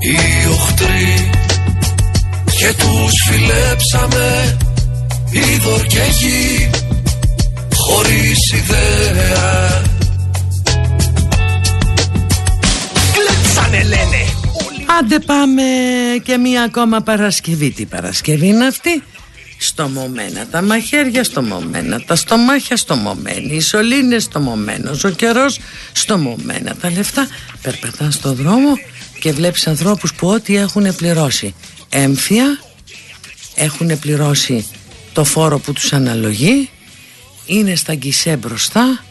οι οχτροί και τους φιλέψαμε είδωρ και γη χωρίς ιδέα. Κλέψανε λένε. Άντε πάμε και μία ακόμα Παρασκευή. Τι Παρασκευή είναι αυτή; Στομωμένα τα μαχαίρια στομωμένα Τα στομάχια στομωμένοι Οι σωλήνες στομωμένος Ο καιρός στομωμένα Τα λεφτά. Περπατά στο δρόμο Και βλέπεις ανθρώπους που ό,τι έχουν πληρώσει Έμφυα Έχουν πληρώσει το φόρο που τους αναλογεί Είναι στα γκισέ μπροστά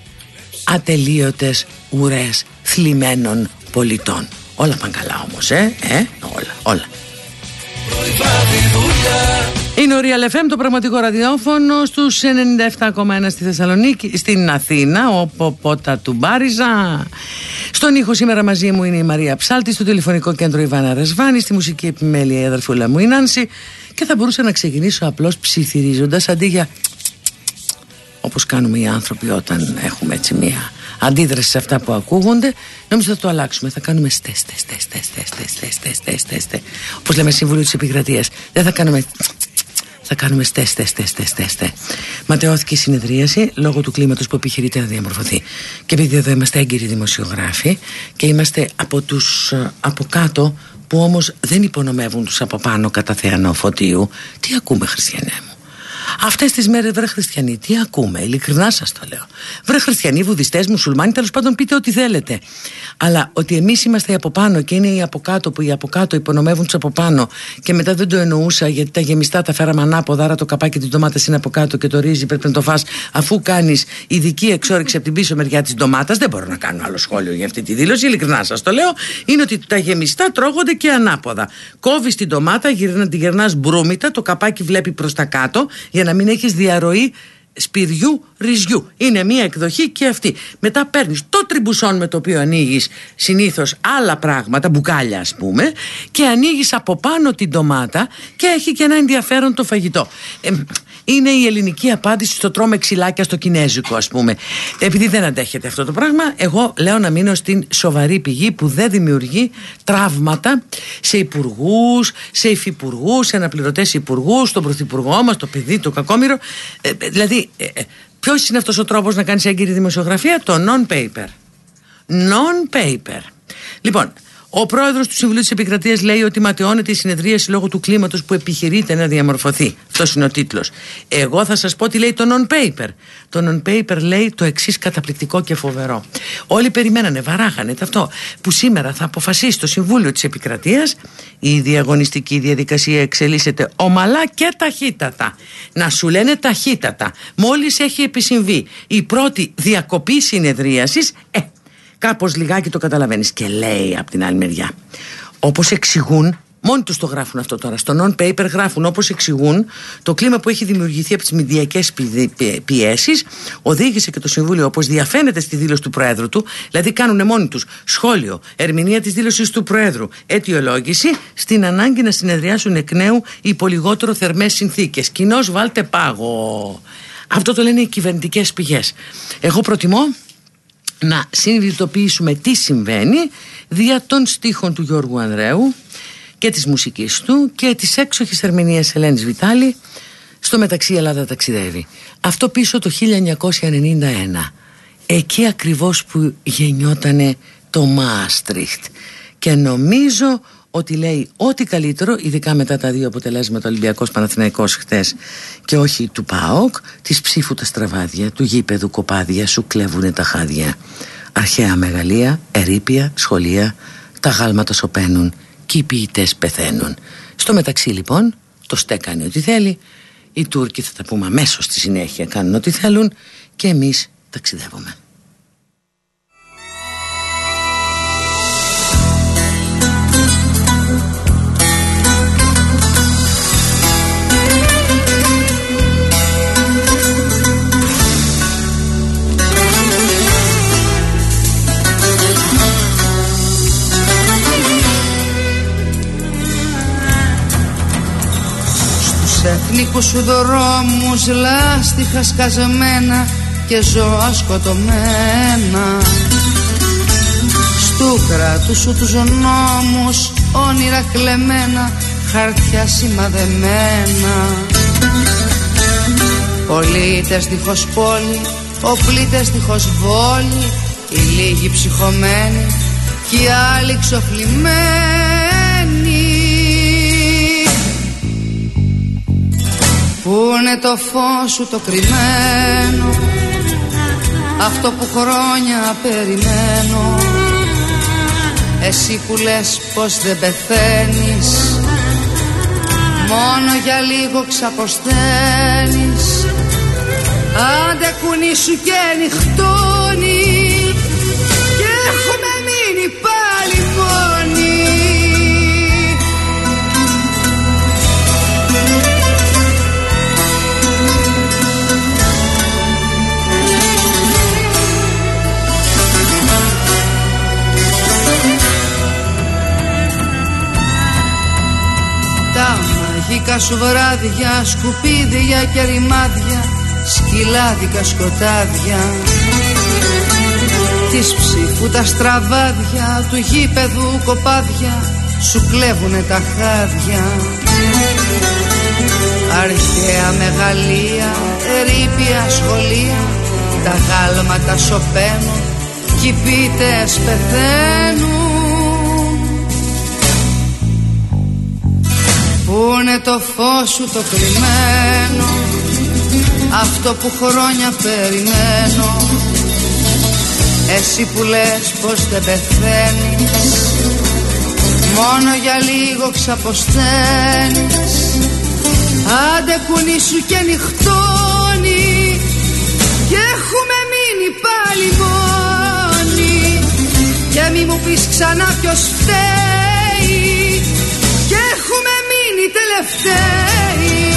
Ατελείωτες ουρές θλιμμένων πολιτών Όλα πάνε καλά όμως, ε, ε, όλα, όλα. Είναι ο Real FM, το πραγματικό ραδιόφωνο στους 97,1 στη Θεσσαλονίκη, στην Αθήνα, ο Ποπότα του Μπάριζα. Στον ήχο σήμερα μαζί μου είναι η Μαρία Ψάλτη, στο τηλεφωνικό κέντρο Ιβάνα Ρεσβάνη, στη μουσική επιμέλεια η αδερφούλα μου η Νάνση. Και θα μπορούσα να ξεκινήσω απλώς ψιθυρίζοντας αντί για όπως κάνουμε οι άνθρωποι όταν έχουμε έτσι μία αντίδραση σε αυτά που ακούγονται. Νομίζω θα το αλλάξουμε. Θα κάνουμε στες στες στες στες στες στες στες στες στες στες. Όπως λέμε σύμβουλο της επικρατείας δεν θα κάνουμε θα κάνουμε στες στες στες στες στες στες. Ματαιώθηκε η συνεδρίαση λόγω του κλίματος που επιχειρείται να διαμορφωθεί. Και επειδή εδώ είμαστε έγκυροι δημοσιογράφοι και είμαστε από τους από κάτω που όμως δεν υπονομεύουν τους από πάνω κατά θεανό φωτίου τι ακούμε χριστιανέ μου; Αυτές τις μέρες, βρε χριστιανοί, τι ακούμε, ειλικρινά σας το λέω. Βρε χριστιανοί, βουδιστές, μουσουλμάνοι, τέλος πάντων πείτε ό,τι θέλετε. Αλλά ότι εμείς είμαστε οι από πάνω και είναι οι από κάτω που οι από κάτω υπονομεύουν τους από πάνω και μετά δεν το εννοούσα γιατί τα γεμιστά τα φέραμε ανάποδα, άρα το καπάκι της ντομάτας είναι από κάτω και το ρύζι πρέπει να το φας αφού κάνεις ειδική εξόριξη από την πίσω μεριά της ντομάτας. Δεν μπορώ να κάνω άλλο σχόλιο για αυτή τη δήλωση, ειλικρινά σας το λέω. Είναι ότι τα γεμιστά τρώγονται και ανάποδα. Κόβεις την ντομάτα, γυρνά, τη γυρνάς μπρούμητα, το καπάκι βλέπει προς τα κάτω για να μην έχεις διαρροή σπυριού ρυζιού. Είναι μία εκδοχή και αυτή. Μετά παίρνεις το τριμπουσόν με το οποίο ανοίγεις συνήθως άλλα πράγματα, μπουκάλια ας πούμε, και ανοίγεις από πάνω την ντομάτα και έχει και ένα ενδιαφέρον το φαγητό. Ε, είναι η ελληνική απάντηση στο τρώμε ξυλάκια στο κινέζικο ας πούμε επειδή δεν αντέχετε αυτό το πράγμα εγώ λέω να μείνω στην σοβαρή πηγή που δεν δημιουργεί τραύματα σε υπουργούς, σε υφυπουργούς, σε αναπληρωτές υπουργούς, στον πρωθυπουργό μας, το παιδί, το κακόμοιρο ε, ε δηλαδή ε, ε, ποιος είναι αυτός ο τρόπος να κάνεις έγκυρη δημοσιογραφία; Το non-paper. Non-paper. Λοιπόν ο πρόεδρος του Συμβουλίου της Επικρατείας λέει ότι ματαιώνεται η συνεδρίαση λόγω του κλίματος που επιχειρείται να διαμορφωθεί. Αυτός είναι ο τίτλος. Εγώ θα σας πω τι λέει το non-paper. Το non-paper λέει το εξής καταπληκτικό και φοβερό. Όλοι περιμένανε, βαράγανε αυτό, που σήμερα θα αποφασίσει το Συμβούλιο της Επικρατείας η διαγωνιστική διαδικασία εξελίσσεται ομαλά και ταχύτατα. Να σου λένε ταχύτατα. Μόλις έχει επισυμβεί η πρώτη διακοπή συνεδρίασης, ε, κάπως λιγάκι το καταλαβαίνεις και λέει από την άλλη μεριά όπως εξηγούν Μόνοι τους το γράφουν αυτό τώρα. Στο non-paper γράφουν όπως εξηγούν το κλίμα που έχει δημιουργηθεί από τις μηδιακές πιέσεις οδήγησε και το Συμβούλιο, όπως διαφαίνεται στη δήλωση του Προέδρου του, δηλαδή κάνουν μόνοι τους σχόλιο, ερμηνεία της δήλωσης του Προέδρου, αιτιολόγηση, στην ανάγκη να συνεδριάσουν εκ νέου οι πολυγότερο θερμές συνθήκες. Κοινώ βάλτε πάγο. Αυτό το λένε οι κυβερνητικές πηγές. Εγώ προτιμώ να συνειδητοποιήσουμε τι συμβαίνει δια των στίχων του Γιώργου Ανδρέου και της μουσικής του και της έξοχης ερμηνείας Ελένης Βιτάλη στο μεταξύ Ελλάδα ταξιδεύει. Αυτό πίσω το 1991 εκεί ακριβώς που γεννιότανε το Μάστριχτ και νομίζω ότι λέει ό,τι καλύτερο, ειδικά μετά τα δύο αποτελέσματα Ολυμπιακός Παναθηναϊκός χτες και όχι του ΠΑΟΚ, της ψήφου τα στραβάδια, του γήπεδου κοπάδια, σου κλέβουνε τα χάδια. Αρχαία μεγαλεία, ερήπια, σχολεία, τα γάλματα σωπαίνουν και οι ποιητές πεθαίνουν. Στο μεταξύ λοιπόν, το στέκανε ό,τι θέλει, οι Τούρκοι θα τα πούμε αμέσως στη συνέχεια κάνουν ό,τι θέλουν και εμείς ταξιδεύουμε. Στους εθνικούς σου δρόμους λάστιχα σκαζεμένα και ζώα σκοτωμένα. Στου κράτους σου τους νόμους όνειρα κλεμμένα χαρτιά σημαδεμένα. Πολίτες δίχως πόλη, οπλίτες δίχως βόλη Οι λίγοι ψυχωμένοι και οι άλλοι ξοφλημένοι Πού είναι το φως σου το κρυμμένο Αυτό που χρόνια περιμένω. Εσύ που λες πως δεν πεθαίνεις Μόνο για λίγο ξαποσταίνεις. Άντε κουνήσου και νυχτώνει Τα μαγικά σου βράδια, σκουπίδια και ρημάδια σκυλάδικα σκοτάδια. Της ψήφου τα στραβάδια του γήπεδου κοπάδια σου κλέβουνε τα χάδια. Αρχαία μεγαλεία, ερήπια σχολεία τα γάλματα σωπαίνουν κι οι πίτες πεθαίνουν Πού είναι το φως σου το κρυμμένο αυτό που χρόνια περιμένω. Εσύ που λες πως δεν πεθαίνεις Μόνο για λίγο ξαποσταίνεις. Άντε κουνήσου και νυχτώνει Και έχουμε μείνει πάλι μόνοι. Και μη μου πεις ξανά ποιος φταίει μείνει τελευταίοι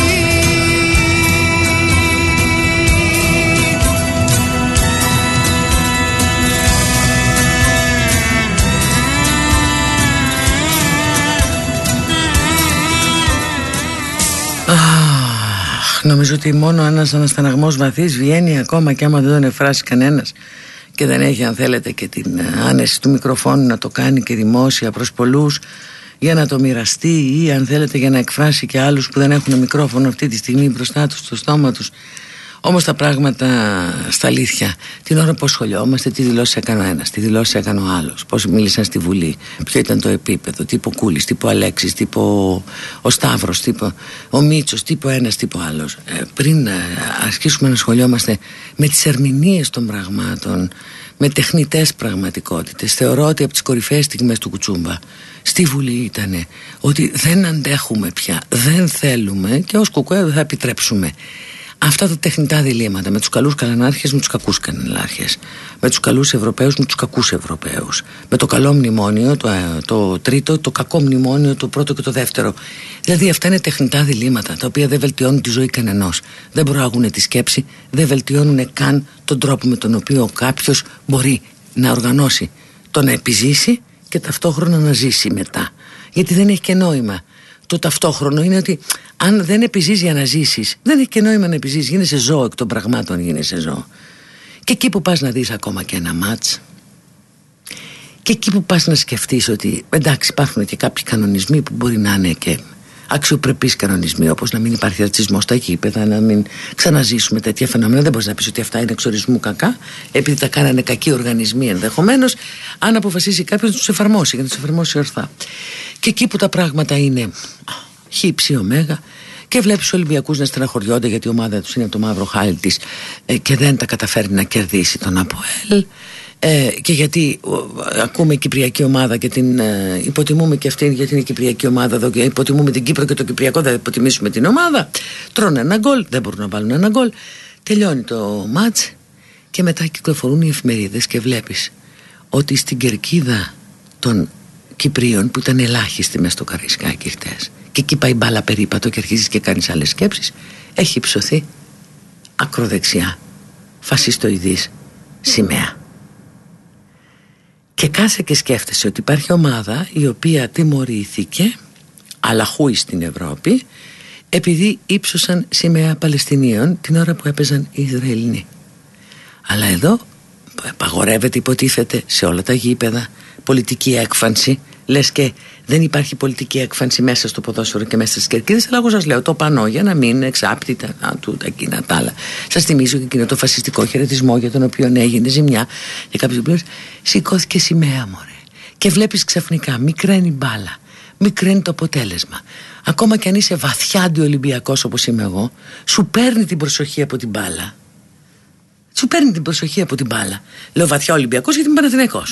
νομίζω ότι μόνο ένας ανασταναγμός βαθύς βγαίνει ακόμα και άμα δεν τον εφράσει κανένας. Και δεν έχει αν θέλετε και την ε, άνεση του μικροφόνου να το κάνει και δημόσια προς πολλούς για να το μοιραστεί ή αν θέλετε για να εκφράσει και άλλους που δεν έχουν μικρόφωνο αυτή τη στιγμή μπροστά τους στο στόμα τους Όμως τα πράγματα στα αλήθεια, την ώρα που σχολιόμαστε, τι δηλώσεις έκανε ο ένας, τι δηλώσεις έκανε ο άλλος, πώς μίλησαν στη Βουλή, ποιο ήταν το επίπεδο, τύπο Κούλης, τύπο Αλέξης, τύπο ο Σταύρος, τύπο ο Μίτσο, τύπο ένας, τύπο άλλος. Ε, πριν ε, αρχίσουμε να σχολιόμαστε με τις ερμηνείες των πραγμάτων, με τεχνητές πραγματικότητες, θεωρώ ότι από τις κορυφαίες στιγμές του Κουτσούμπα στη Βουλή ήταν ότι δεν αντέχουμε πια, δεν θέλουμε και ως κουκουέ δεν θα επιτρέψουμε αυτά τα τεχνητά διλήμματα με τους καλούς καλανάρχες με τους κακούς κανελάρχες με τους καλούς Ευρωπαίους με τους κακούς Ευρωπαίους. Με το καλό μνημόνιο το, ε, το τρίτο το κακό μνημόνιο το πρώτο και το δεύτερο. Δηλαδή αυτά είναι τεχνητά διλήμματα τα οποία δεν βελτιώνουν τη ζωή κανενός. Δεν προάγουν τη σκέψη δεν βελτιώνουν καν τον τρόπο με τον οποίο κάποιος μπορεί να οργανώσει το να επιζήσει και ταυτόχρονα να ζήσει μετά. Γιατί δεν έχει και νόημα το ταυτόχρονο είναι ότι αν δεν επιζήσει για να ζήσεις, δεν έχει και νόημα να επιζήσει. Γίνεσαι ζώο εκ των πραγμάτων, γίνεσαι ζώο. Και εκεί που πας να δεις ακόμα και ένα μάτς, και εκεί που πας να σκεφτείς ότι εντάξει, υπάρχουν και κάποιοι κανονισμοί που μπορεί να είναι και αξιοπρεπείς κανονισμοί, όπως να μην υπάρχει ρατσισμός στα γήπεδα, να μην ξαναζήσουμε τέτοια φαινόμενα. Δεν μπορείς να πεις ότι αυτά είναι εξορισμού κακά, επειδή τα κάνανε κακοί οργανισμοί ενδεχομένως, αν αποφασίσει κάποιος να τους εφαρμόσει, για να τους εφαρμόσει ορθά. Και εκεί που τα πράγματα είναι χύψη, ωμέγα, και βλέπεις του Ολυμπιακούς να στεναχωριόνται γιατί η ομάδα τους είναι το μαύρο χάλι της ε, και δεν τα καταφέρει να κερδίσει τον Αποέλ. Ε, και γιατί ακούμε Κυπριακή ομάδα και την ε, υποτιμούμε και αυτήν γιατί είναι Κυπριακή ομάδα εδώ και υποτιμούμε την Κύπρο και το Κυπριακό δεν υποτιμήσουμε την ομάδα τρώνε ένα γκολ, δεν μπορούν να βάλουν ένα γκολ τελειώνει το μάτς και μετά κυκλοφορούν οι εφημερίδες και βλέπεις ότι στην κερκίδα των Κυπρίων που ήταν ελάχιστοι μέσα στο Καρισκάκι χτες. Και εκεί πάει μπάλα περίπατο και αρχίζεις και κάνεις άλλες σκέψεις. Έχει ψωθεί. Ακροδεξιά. Φασιστοειδής. Σημαία. Και κάσε και σκέφτεσαι ότι υπάρχει ομάδα η οποία τιμωρήθηκε αλλά χούει στην Ευρώπη επειδή ύψωσαν σημαία Παλαιστινίων την ώρα που έπαιζαν οι Ισραηλινοί. Αλλά εδώ απαγορεύεται υποτίθεται σε όλα τα γήπεδα πολιτική έκφανση λες και δεν υπάρχει πολιτική έκφανση μέσα στο ποδόσφαιρο και μέσα στις κερκίδες αλλά εγώ σας λέω το πανώ για να μην εξάπτει τα, του, τα εκείνα τα άλλα σας θυμίζω και εκείνο το φασιστικό χαιρετισμό για τον οποίο έγινε ζημιά για κάποιους πλήρες σηκώθηκε σημαία μωρέ και βλέπεις ξαφνικά μικραίνει μπάλα μικραίνει το αποτέλεσμα ακόμα και αν είσαι βαθιά αντιολυμπιακός όπως είμαι εγώ σου παίρνει την προσοχή από την μπάλα σου παίρνει την προσοχή από την μπάλα. Λέω βαθιά αντιολυμπιακός γιατί είμαι Παναθηναϊκός.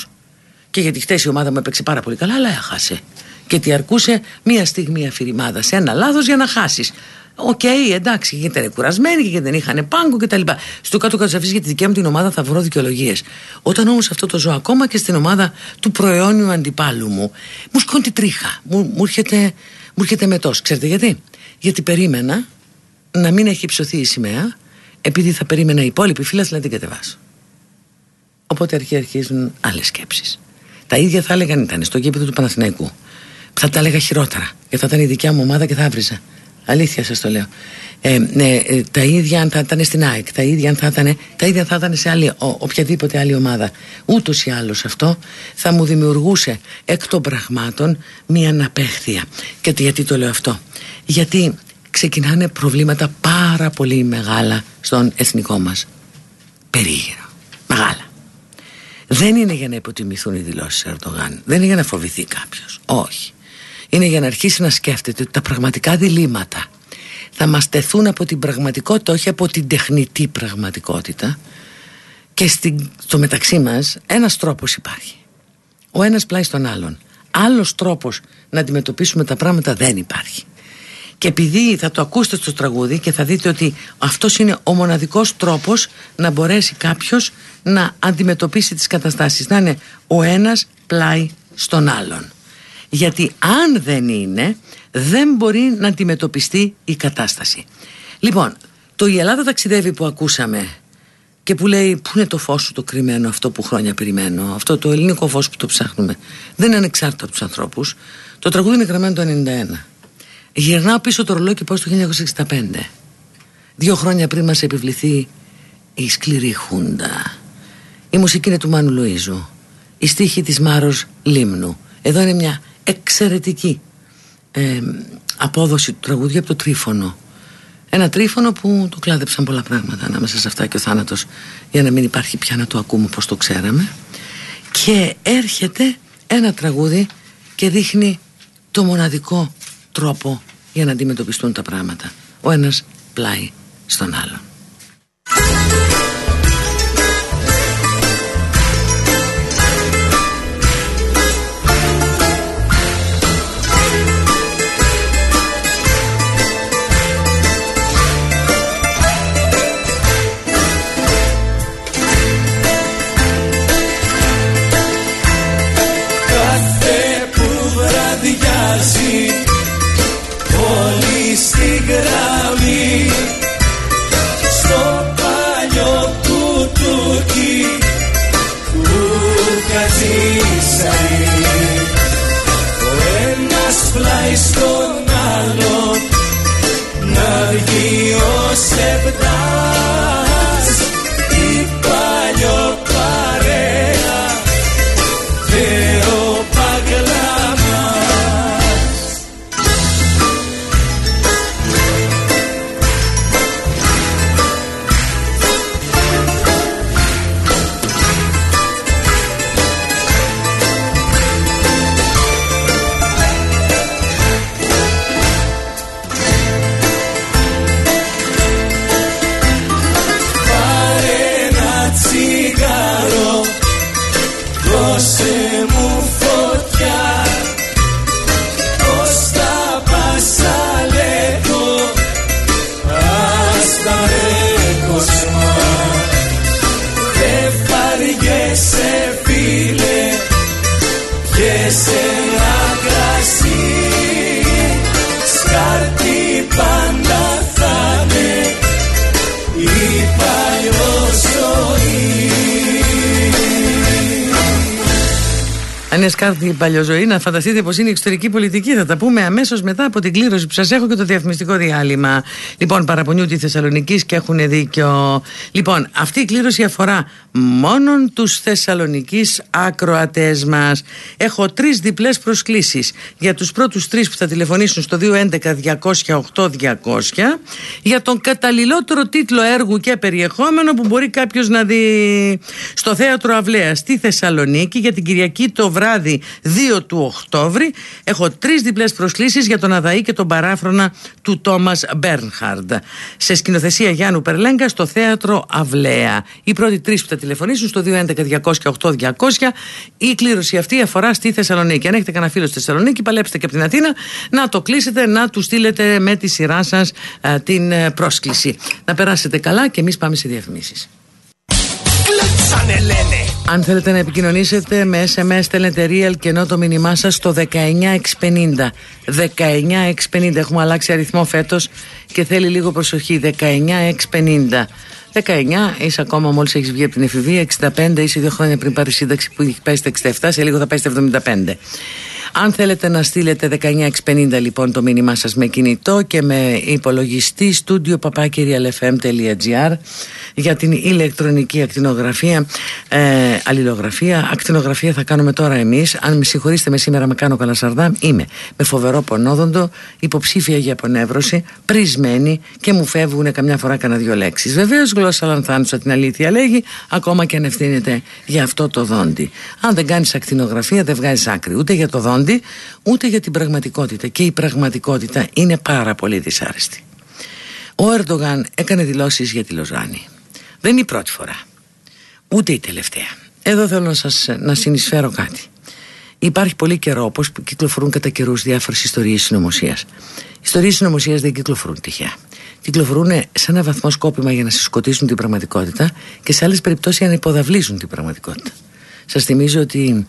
Και γιατί χθες η ομάδα μου έπαιξε πάρα πολύ καλά, αλλά έχασε. Και τι αρκούσε μία στιγμή αφηρημάδα σε ένα λάθος για να χάσεις. OK, okay, εντάξει, γιατί ήταν κουρασμένοι και δεν είχαν πάγκο κτλ. Στο κάτω κάτω για τη δικιά μου την ομάδα θα βρω δικαιολογίες. Όταν όμως αυτό το ζω ακόμα και στην ομάδα του προαιώνιου αντιπάλου μου, μου σκόνει τη τρίχα. Μου, μου, έρχεται, μου έρχεται μετό. Ξέρετε γιατί; Γιατί περίμενα να μην έχει υψωθεί η σημαία επειδή θα περίμενα οι υπόλοιποι φίλοι να την κατεβάσω. Οπότε αρχή αρχίζουν άλλες σκέψεις. Τα ίδια θα έλεγαν ήταν στο γήπεδο του Παναθηναϊκού. Θα τα έλεγα χειρότερα. Γιατί θα ήταν η δικιά μου ομάδα και θα έβριζα. Αλήθεια σας το λέω. Ε, ναι, ε, τα ίδια αν θα ήταν στην ΑΕΚ, τα ίδια αν θα ήταν, τα ίδια θα ήταν σε άλλη, ο, οποιαδήποτε άλλη ομάδα. Ούτως ή άλλως αυτό θα μου δημιουργούσε εκ των πραγμάτων μία αναπέχθεια. Και γιατί το λέω αυτό; Γιατί ξεκινάνε προβλήματα πάρα πολύ μεγάλα στον εθνικό μας περίγυρο. Μεγάλα. Δεν είναι για να υποτιμηθούν οι δηλώσεις Ερντογάν. Δεν είναι για να φοβηθεί κάποιος. Όχι. Είναι για να αρχίσει να σκέφτεται ότι τα πραγματικά διλήμματα θα μας τεθούν από την πραγματικότητα, όχι από την τεχνητή πραγματικότητα. Και στο μεταξύ μας ένας τρόπος υπάρχει. Ο ένας πλάι στον άλλον. Άλλος τρόπος να αντιμετωπίσουμε τα πράγματα δεν υπάρχει. Και επειδή θα το ακούσετε στο τραγούδι και θα δείτε ότι αυτός είναι ο μοναδικός τρόπος να μπορέσει κάποιος να αντιμετωπίσει τις καταστάσεις. Να είναι ο ένας πλάι στον άλλον. Γιατί αν δεν είναι, δεν μπορεί να αντιμετωπιστεί η κατάσταση. Λοιπόν, το «Η Ελλάδα ταξιδεύει» που ακούσαμε και που λέει πού είναι το φως σου το κρυμμένο αυτό που χρόνια περιμένω αυτό το ελληνικό φως που το ψάχνουμε δεν είναι ανεξάρτητο από τους ανθρώπους το τραγούδι είναι γραμμένο το 91 Γυρνάω πίσω το ρολόι και πάω στο 1965. Δύο χρόνια πριν μας επιβληθεί η σκληρή χούντα. Η μουσική είναι του Μάνου Λουίζου. Η στίχη της Μάρος Λίμνου. Εδώ είναι μια εξαιρετική ε, απόδοση του τραγούδιου από το τρίφωνο. Ένα τρίφωνο που το κλάδεψαν πολλά πράγματα ανάμεσα σε αυτά και ο θάνατος για να μην υπάρχει πια να το ακούμε όπως το ξέραμε. Και έρχεται ένα τραγούδι και δείχνει το μοναδικό τρόπο για να αντιμετωπιστούν τα πράγματα. Ο ένας πλάι στον άλλον. Είναι σκάρτη η παλιοζωή, να φανταστείτε πως είναι η εξωτερική πολιτική. Θα τα πούμε αμέσως μετά από την κλήρωση που σας έχω και το διαφημιστικό διάλειμμα. Λοιπόν, παραπονιού τη Θεσσαλονίκη και έχουν δίκιο. Λοιπόν, αυτή η κλήρωση αφορά μόνο τους Θεσσαλονίκη ακροατές μας. Έχω τρεις διπλές προσκλήσεις για τους πρώτους τρεις που θα τηλεφωνήσουν στο 211-208-200 για τον καταλληλότερο τίτλο έργου και περιεχόμενο που μπορεί κάποιος να δει στο θέατρο Αυλαίας στη Θεσσαλονίκη για την Κυριακή το βράδυ 2 του Οκτώβρη. Έχω τρεις διπλές προσκλήσεις για τον Αδαή και τον παράφρονα του Τόμας Μπέρνχαρντ. Σε σκηνοθεσία Γιάννου Περλέγκα στο θέατρο Αυλαία. Οι πρώτοι τρεις που θα τηλεφωνήσουν στο 211-208-200. Η κλήρωση αυτή αφορά στη Θεσσαλονίκη. Αν έχετε κανένα φίλο στη Θεσσαλονίκη, παλέψτε και από την Αθήνα να το κλείσετε, να του στείλετε με τη σειρά σας την ε, πρόσκληση. Να περάσετε καλά και εμείς πάμε σε διαφημίσεις. Αν θέλετε να επικοινωνήσετε με SMS στέλνετε real και ενώ το μήνυμά σας στο 19650 19650 έχουμε αλλάξει αριθμό φέτος και θέλει λίγο προσοχή. 19650 19 είσαι ακόμα μόλις έχεις βγει από την εφηβεία. 65 είσαι δύο χρόνια πριν πάρει σύνταξη που έχει πάει στα 67 σε λίγο θα πάει στα 75 αν θέλετε να στείλετε 19650 λοιπόν το μήνυμά σας με κινητό και με υπολογιστή στούντιο papakirialfm.gr για την ηλεκτρονική ακτινογραφία, ε, αλληλογραφία. Ακτινογραφία θα κάνουμε τώρα εμείς. Αν με συγχωρήσετε με σήμερα με κάνω καλασαρδά, είμαι με φοβερό πονόδοντο, υποψήφια για απονεύρωση, πρισμένη και μου φεύγουν καμιά φορά κανένα δυο λέξεις. Βεβαίως γλώσσα λανθάνουσα την αλήθεια λέγει, ακόμα και αν ευθύνεται για αυτό το δόντι. Αν δεν κάνεις ακτινογραφία δεν βγάζεις άκρη ούτε για το δόντι ούτε για την πραγματικότητα και η πραγματικότητα είναι πάρα πολύ δυσάρεστη ο Ερντογάν έκανε δηλώσεις για τη Λοζάνη δεν είναι η πρώτη φορά ούτε η τελευταία εδώ θέλω να σας να συνεισφέρω κάτι Υπάρχει πολύ καιρό όπως κυκλοφορούν κατά καιρούς διάφορες ιστορίες συνωμοσίας. Ιστορίες συνωμοσίας δεν κυκλοφορούν τυχαία. Κυκλοφορούν σε ένα βαθμό σκόπιμα για να συσκοτήσουν την πραγματικότητα και σε άλλες περιπτώσεις για να υποδαβλίζουν την πραγματικότητα. Σας θυμίζω ότι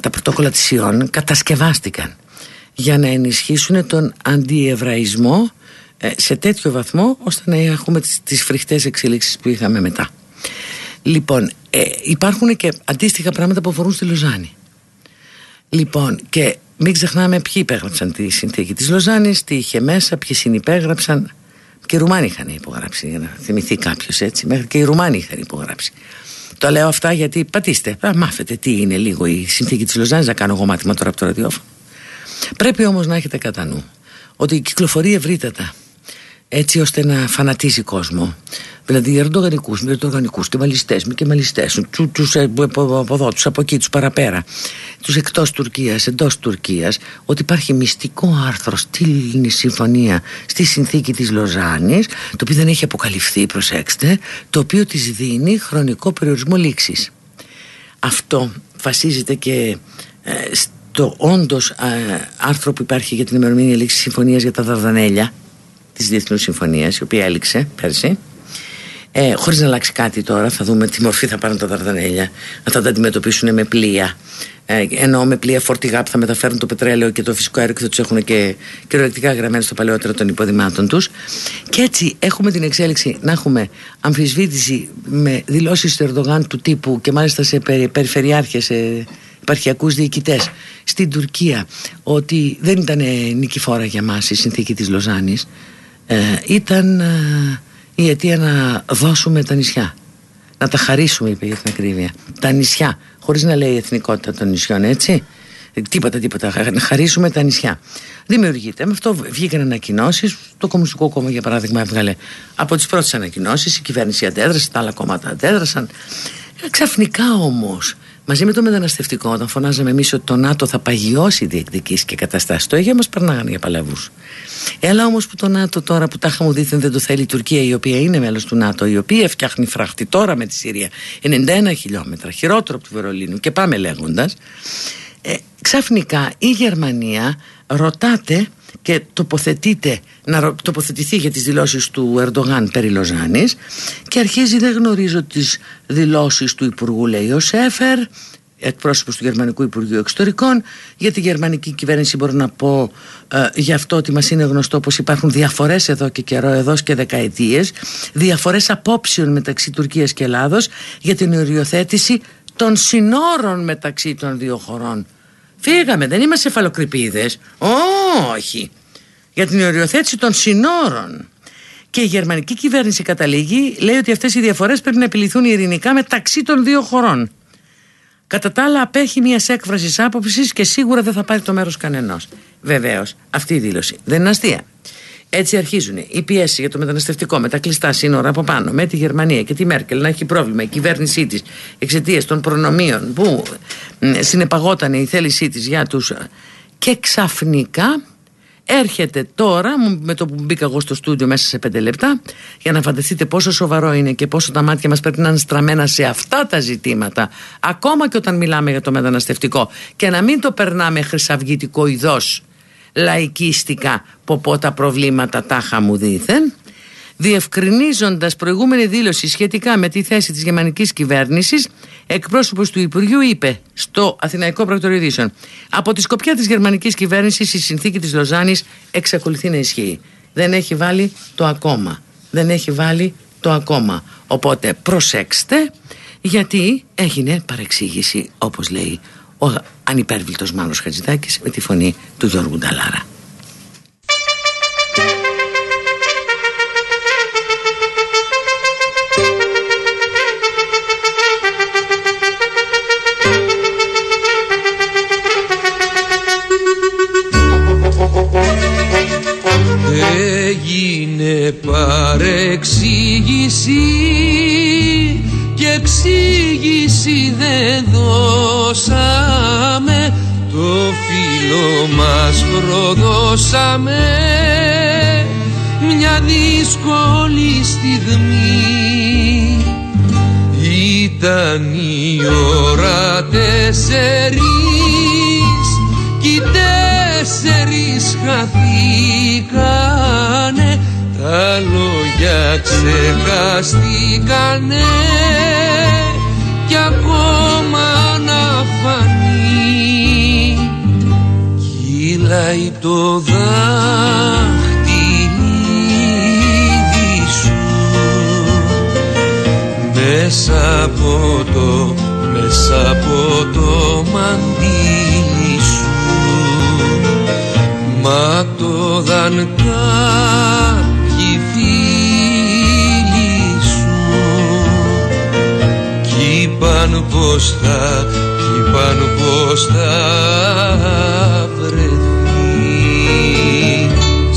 τα πρωτόκολλα της ΙΟΝ κατασκευάστηκαν για να ενισχύσουν τον αντιεβραϊσμό ε, σε τέτοιο βαθμό ώστε να έχουμε τις, τις φρικτές εξελίξεις που είχαμε μετά. Λοιπόν, ε, υπάρχουν και αντίστοιχα πράγματα που αφορούν στη Λοζάνη. Λοιπόν, και μην ξεχνάμε ποιοι υπέγραψαν τη συνθήκη της Λοζάνης, τι είχε μέσα, ποιοι συνυπέγραψαν. Και οι Ρουμάνοι είχαν υπογράψει, για να θυμηθεί κάποιος έτσι. Μέχρι και οι Ρουμάνοι είχαν υπογράψει. Το λέω αυτά γιατί πατήστε, α, μάθετε τι είναι λίγο η συνθήκη της Λοζάνης να κάνω εγώ μάθημα τώρα από το ραδιόφωνο. Πρέπει όμως να έχετε κατά νου ότι κυκλοφορεί ευρύτατα έτσι ώστε να φανατίζει κόσμο. Δηλαδή ερντογανικού, μη ερντογανικού και μαλιστές, μη και μαλιστές, τους ε, από εδώ, τους από εκεί, τους παραπέρα, τους εκτός Τουρκίας, εντός Τουρκίας, ότι υπάρχει μυστικό άρθρο στη συμφωνία, στη συνθήκη της Λοζάνης, το οποίο δεν έχει αποκαλυφθεί, προσέξτε, το οποίο της δίνει χρονικό περιορισμό λήξης. Αυτό βασίζεται και ε, στο όντως ε, άρθρο που υπάρχει για την ημερομηνία λήξης συμφωνίας για τα Δαρδανέλια της Διεθνούς Συμφωνίας, η οποία έληξε πέρσι. Ε, Χωρίς να αλλάξει κάτι τώρα, θα δούμε τι μορφή θα πάρουν τα Δαρδανέλια. Αν θα τα αντιμετωπίσουν με πλοία. Ε, εννοώ με πλοία φορτηγά που θα μεταφέρουν το πετρέλαιο και το φυσικό αέριο και θα τους έχουν και κυριολεκτικά γραμμένα στο παλαιότερο των υποδημάτων τους. Και έτσι έχουμε την εξέλιξη να έχουμε αμφισβήτηση με δηλώσεις του Ερντογάν του τύπου και μάλιστα σε περιφερειάρχες, σε υπαρχιακούς διοικητές στην Τουρκία ότι δεν ήταν νικηφόρα για μας η συνθήκη της Λοζάνης ε, ήταν ε, η αιτία να δώσουμε τα νησιά. Να τα χαρίσουμε, είπε για την ακρίβεια. Τα νησιά, χωρίς να λέει η εθνικότητα των νησιών, έτσι. Τίποτα, τίποτα. Να χαρίσουμε τα νησιά. Δημιουργείται. Με αυτό βγήκαν ανακοινώσεις. Το Κομμουνιστικό Κόμμα, για παράδειγμα, έβγαλε από τις πρώτες ανακοινώσεις. Η κυβέρνηση αντέδρασε, τα άλλα κόμματα αντέδρασαν. Ε, ξαφνικά όμως Μαζί με το μεταναστευτικό, όταν φωνάζαμε εμείς ότι το ΝΑΤΟ θα παγιώσει διεκδικήσεις και καταστάσεις, το Αίγαίο μας περνάγανε για παλαβούς. Έλα όμως που το ΝΑΤΟ τώρα που τάχα μου δίθεν δεν το θέλει η Τουρκία, η οποία είναι μέλος του ΝΑΤΟ, η οποία φτιάχνει φράχτη τώρα με τη Συρία 91 χιλιόμετρα, χειρότερο από του Βερολίνου και πάμε λέγοντας. Ε, ξαφνικά η Γερμανία ρωτάτε και τοποθετείται, να τοποθετηθεί για τις δηλώσεις του Ερντογάν περί Λοζάνης και αρχίζει, δεν γνωρίζω τις δηλώσεις του Υπουργού λέει ο Σέφερ εκπρόσωπος του Γερμανικού Υπουργείου Εξωτερικών για τη γερμανική κυβέρνηση μπορώ να πω ε, γι' αυτό ότι μας είναι γνωστό πως υπάρχουν διαφορές εδώ και καιρό εδώ και δεκαετίες διαφορές απόψεων μεταξύ Τουρκίας και Ελλάδος για την οριοθέτηση των συνόρων μεταξύ των δύο χωρών Φύγαμε, δεν είμαστε φαλοκρηπίδες. Όχι. Για την οριοθέτηση των συνόρων. Και η γερμανική κυβέρνηση καταλήγει, λέει ότι αυτές οι διαφορές πρέπει να επιληθούν ειρηνικά μεταξύ των δύο χωρών. Κατά τα άλλα, απέχει μιας έκφρασης άποψης και σίγουρα δεν θα πάρει το μέρος κανενό. Βεβαίως, αυτή η δήλωση δεν είναι αστεία. Έτσι αρχίζουν οι πιέσει για το μεταναστευτικό με τα κλειστά σύνορα από πάνω, με τη Γερμανία και τη Μέρκελ να έχει πρόβλημα η κυβέρνησή της εξαιτίας των προνομίων που συνεπαγόταν η θέλησή της για τους. Και ξαφνικά έρχεται τώρα, με το που μπήκα εγώ στο στούντιο μέσα σε πέντε λεπτά, για να φανταστείτε πόσο σοβαρό είναι και πόσο τα μάτια μας πρέπει να είναι στραμμένα σε αυτά τα ζητήματα, ακόμα και όταν μιλάμε για το μεταναστευτικό, και να μην το περνάμε χρυσαυγητικό ειδός, λαϊκίστικα, πω τα προβλήματα τάχα μου δίθεν, Διευκρινίζοντας προηγούμενη δήλωση σχετικά με τη θέση της γερμανικής κυβέρνησης, εκπρόσωπος του Υπουργείου είπε στο Αθηναϊκό Πρακτορείο «Από τη σκοπιά της γερμανικής κυβέρνησης η συνθήκη της Λοζάνης εξακολουθεί να ισχύει. Δεν έχει βάλει το ακόμα. Δεν έχει βάλει το ακόμα. Οπότε προσέξτε γιατί έγινε παρεξήγηση όπως λέει ο ανυπέρβλητος Μάνος Χατζηδάκης με τη φωνή του Γιώργου Νταλάρα. Έγινε παρεξήγηση και εξήγηση δεν δώσαμε. Το φίλο μας προδώσαμε. Μια δύσκολη στιγμή ήταν η ώρα τέσσερις κι τέσσερις χαθήκανε τα λόγια ξεχαστήκανε κι ακόμα να φανεί. Κυλάει το δάχτυλίδι σου. Μέσα από το μέσα από το μαντίλι σου. Μα το δαν Κι είπαν πως θα, κι είπαν πως θα βρεθείς.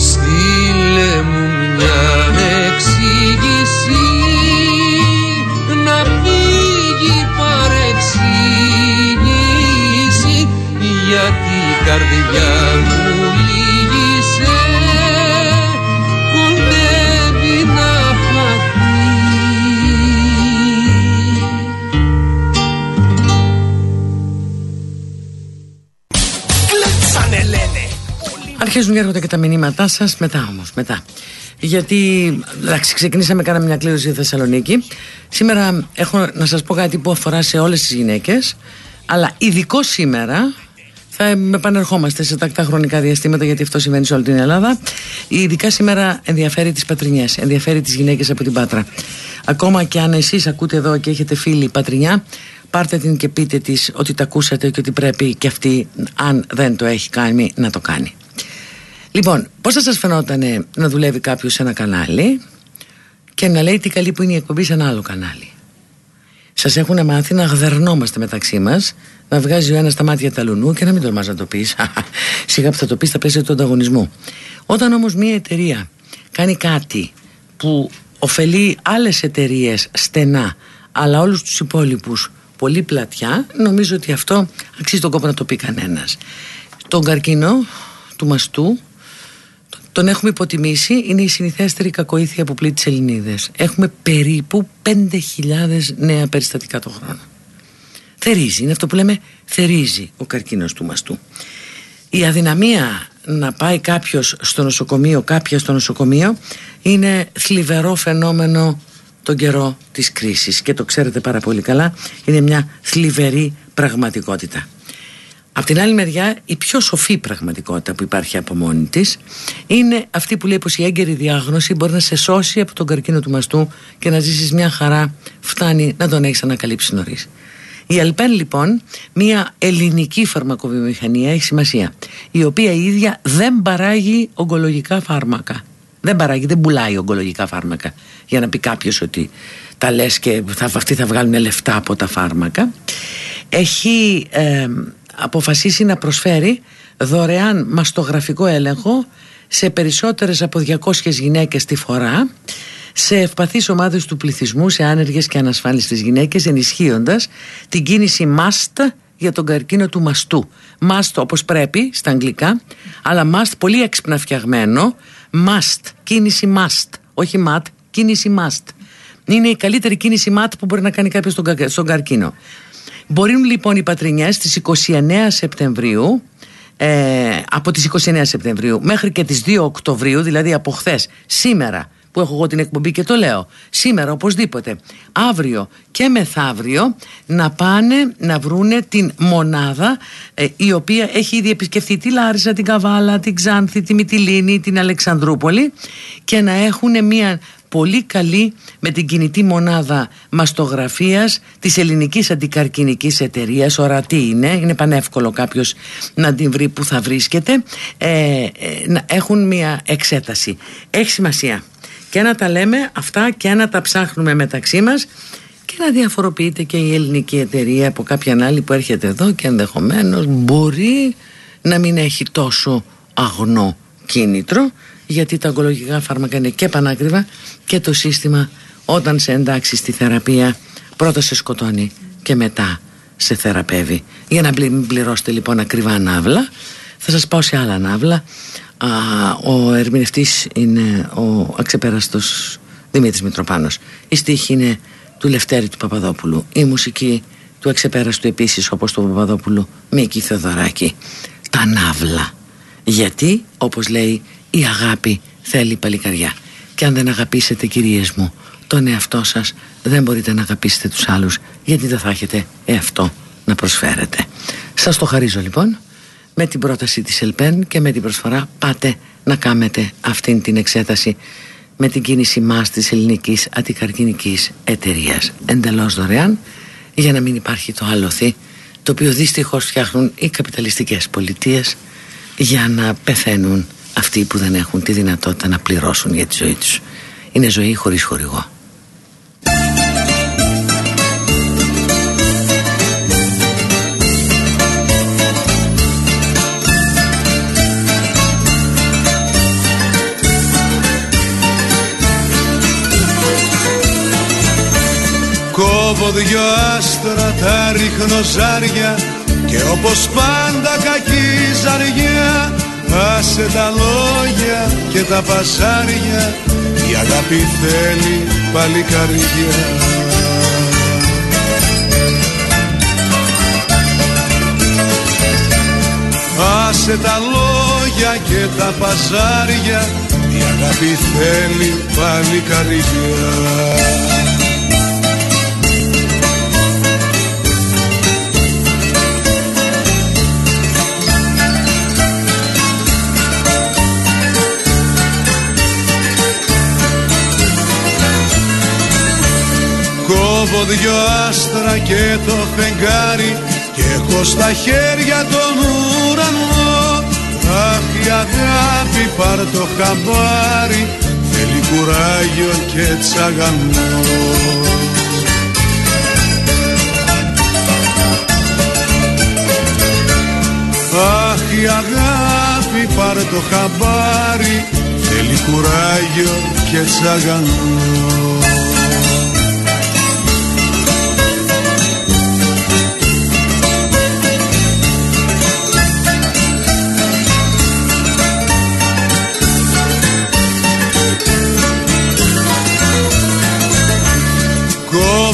Στείλε μου μια εξήγηση να φύγει παρεξήγηση γιατί η καρδιά μου Αρχίζουν και έρχονται και τα μηνύματά σας μετά όμως. Μετά. Γιατί εντάξει, ξεκινήσαμε, κάναμε μια κλήρωση στη Θεσσαλονίκη. Σήμερα έχω να σας πω κάτι που αφορά σε όλες τις γυναίκες. Αλλά ειδικό σήμερα θα επανερχόμαστε σε τακτά χρονικά διαστήματα γιατί αυτό συμβαίνει σε όλη την Ελλάδα. Ειδικά σήμερα ενδιαφέρει τις πατρινιές, ενδιαφέρει τις γυναίκες από την Πάτρα. Ακόμα και αν εσείς ακούτε εδώ και έχετε φίλη πατρινιά, πάρτε την και πείτε της ότι τα ακούσατε και ότι πρέπει και αυτή, αν δεν το έχει κάνει, να το κάνει. Λοιπόν, πώς θα σας φαινόταν να δουλεύει κάποιος σε ένα κανάλι και να λέει τι καλή που είναι η εκπομπή σε ένα άλλο κανάλι; Σας έχουν μάθει να γδερνόμαστε μεταξύ μας, να βγάζει ο ένας τα μάτια τα λουνού και να μην τολμάς να το πεις. Σιγά που θα το πεις στα πλαίσια του ανταγωνισμού. Όταν όμως μια εταιρεία κάνει κάτι που ωφελεί άλλες εταιρείες στενά, αλλά όλους τους υπόλοιπους πολύ πλατιά, νομίζω ότι αυτό αξίζει τον κόπο να το πει κανένας. Τον καρκίνο του μαστού τον έχουμε υποτιμήσει, είναι η συνηθέστερη κακοήθεια που πλήττει τις Ελληνίδες. Έχουμε περίπου 5.000 νέα περιστατικά το χρόνο. Θερίζει, είναι αυτό που λέμε θερίζει ο καρκίνος του μαστού. Η αδυναμία να πάει κάποιος στο νοσοκομείο, κάποια στο νοσοκομείο, είναι θλιβερό φαινόμενο τον καιρό της κρίσης και το ξέρετε πάρα πολύ καλά, είναι μια θλιβερή πραγματικότητα. Απ' την άλλη μεριά, η πιο σοφή πραγματικότητα που υπάρχει από μόνη της είναι αυτή που λέει πως η έγκαιρη διάγνωση μπορεί να σε σώσει από τον καρκίνο του μαστού και να ζήσεις μια χαρά. Φτάνει να τον έχεις ανακαλύψει νωρίς. Η Ελπέν λοιπόν, μια ελληνική φαρμακοβιομηχανία έχει σημασία, η οποία η ίδια δεν παράγει ογκολογικά φάρμακα. Δεν παράγει, δεν πουλάει ογκολογικά φάρμακα. Για να πει κάποιος ότι τα λες και θα, αυτοί θα βγάλουν λεφτά από τα φάρμακα. Έχει ε, αποφασίσει να προσφέρει δωρεάν μαστογραφικό έλεγχο σε περισσότερες από 200 γυναίκες τη φορά σε ευπαθείς ομάδες του πληθυσμού, σε άνεργες και ανασφάλιστες γυναίκες ενισχύοντας την κίνηση MUST για τον καρκίνο του μαστού. MUST όπως πρέπει στα αγγλικά, αλλά MUST πολύ έξυπνα φτιαγμένο, MUST, κίνηση MUST, όχι MAT, κίνηση MUST. Είναι η καλύτερη κίνηση MAT που μπορεί να κάνει κάποιος στον καρκίνο. Μπορούν λοιπόν οι πατρινιές στις 29 Σεπτεμβρίου ε, από τις 29 Σεπτεμβρίου μέχρι και τις 2 Οκτωβρίου, δηλαδή από χθες, σήμερα που έχω εγώ την εκπομπή και το λέω σήμερα οπωσδήποτε αύριο και μεθαύριο να πάνε να βρούνε την μονάδα ε, η οποία έχει ήδη επισκεφθεί τη Λάρισα, την Καβάλα, την Ξάνθη, τη Μυτιλίνη, την Αλεξανδρούπολη και να έχουν μια πολύ καλή με την κινητή μονάδα μαστογραφίας της ελληνικής αντικαρκυνικής εταιρείας. Ορατή είναι, είναι πανεύκολο κάποιος να την βρει που θα βρίσκεται. Ε, ε, να έχουν μια εξέταση. Έχει σημασία. Και να τα λέμε αυτά και να τα ψάχνουμε μεταξύ μας και να διαφοροποιείται και η ελληνική εταιρεία από κάποια άλλη που έρχεται εδώ και ενδεχομένως μπορεί να μην έχει τόσο αγνό κίνητρο γιατί τα ογκολογικά φάρμακα είναι και πανάκριβα και το σύστημα όταν σε εντάξει στη θεραπεία πρώτα σε σκοτώνει και μετά σε θεραπεύει. Για να μην πληρώσετε λοιπόν ακριβά ναύλα θα σας πάω σε άλλα ναύλα. Α, ο ερμηνευτής είναι ο αξεπέραστος Δημήτρης Μητροπάνος. Η στίχη είναι του Λευτέρη του Παπαδόπουλου. Η μουσική του αξεπέραστου επίσης όπως του Παπαδόπουλου Μίκη Θεοδωράκη. Τα ναύλα. Γιατί όπως λέει η αγάπη θέλει παλικαριά. Και αν δεν αγαπήσετε κυρίες μου τον εαυτό σας δεν μπορείτε να αγαπήσετε τους άλλους γιατί δεν θα έχετε εαυτό να προσφέρετε. Σας το χαρίζω λοιπόν. Με την πρόταση της ΕΛΠΕΝ και με την προσφορά πάτε να κάνετε αυτήν την εξέταση με την κίνηση μας της ελληνικής αντικαρκυνικής εταιρείας. Εντελώς δωρεάν για να μην υπάρχει το άλοθη το οποίο δυστυχώς φτιάχνουν οι καπιταλιστικές πολιτείες για να πεθαίνουν αυτοί που δεν έχουν τη δυνατότητα να πληρώσουν για τη ζωή τους. Είναι ζωή χωρίς χορηγό. Κόβω δυο άστρα τα ρίχνω ζάρια και όπως πάντα κακή ζαριά Άσε τα λόγια και τα πασάρια Η αγάπη θέλει παλικαριά Άσε τα λόγια και τα παζάρια Η αγάπη θέλει παλικαριά Κόβω δυο άστρα και το φεγγάρι και έχω στα χέρια τον ουρανό. Αχ η αγάπη πάρ το χαμπάρι θέλει κουράγιο και τσαγανό. Αχ η αγάπη πάρ το χαμπάρι θέλει κουράγιο και τσαγανό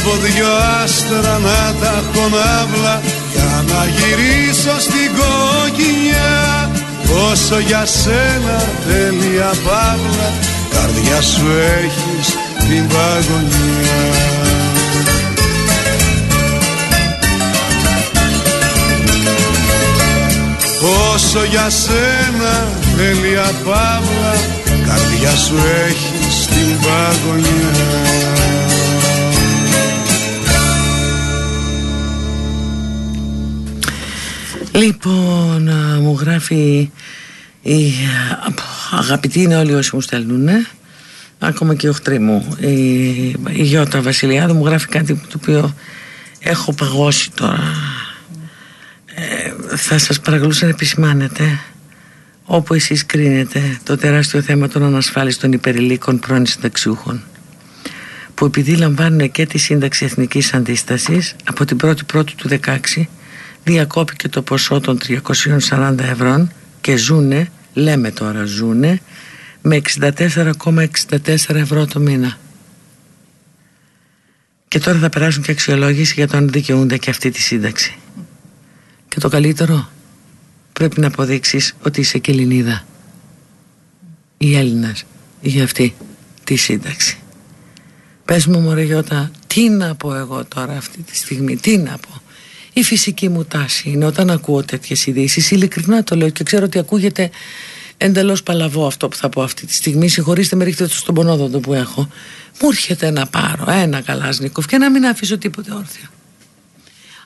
Κόβω δυο άστρα να τα χωνάβλα για να γυρίσω στην κοκκινιά. Όσο για σένα τέλεια παύλα καρδιά σου έχεις την παγωνιά. Όσο για σένα τέλεια παύλα καρδιά σου έχεις την παγωνιά Λοιπόν, μου γράφει η αγαπητοί είναι όλοι όσοι μου στέλνουν, ακόμα και η οχτρή μου. Η, η Γιώτα Βασιλιάδου μου γράφει κάτι το οποίο έχω παγώσει τώρα. Ε, θα σας παρακαλούσα να επισημάνετε όπου εσείς κρίνετε το τεράστιο θέμα των ανασφάλιστων υπερηλίκων πρώην συνταξιούχων που επειδή λαμβάνουν και τη σύνταξη εθνικής αντίστασης από την 1η Πρώτου του 16 διακόπηκε το ποσό των 340 ευρώ και ζούνε, λέμε τώρα ζούνε, με 64,64 ευρώ το μήνα. Και τώρα θα περάσουν και αξιολόγηση για το αν δικαιούνται και αυτή τη σύνταξη. Και το καλύτερο, πρέπει να αποδείξεις ότι είσαι και Ελληνίδα. Ή Έλληνας για αυτή τη σύνταξη. Πες μου μωρέ Γιώτα, τι να πω εγώ τώρα αυτή τη στιγμή, τι να πω. Η φυσική μου τάση είναι όταν ακούω τέτοιες ειδήσεις, ειλικρινά το λέω και ξέρω ότι ακούγεται εντελώς παλαβό αυτό που θα πω αυτή τη στιγμή. Συγχωρήστε με, ρίχτε στον πονόδοντο που έχω. Μου έρχεται να πάρω ένα καλάσνικοφ και να μην αφήσω τίποτε όρθιο.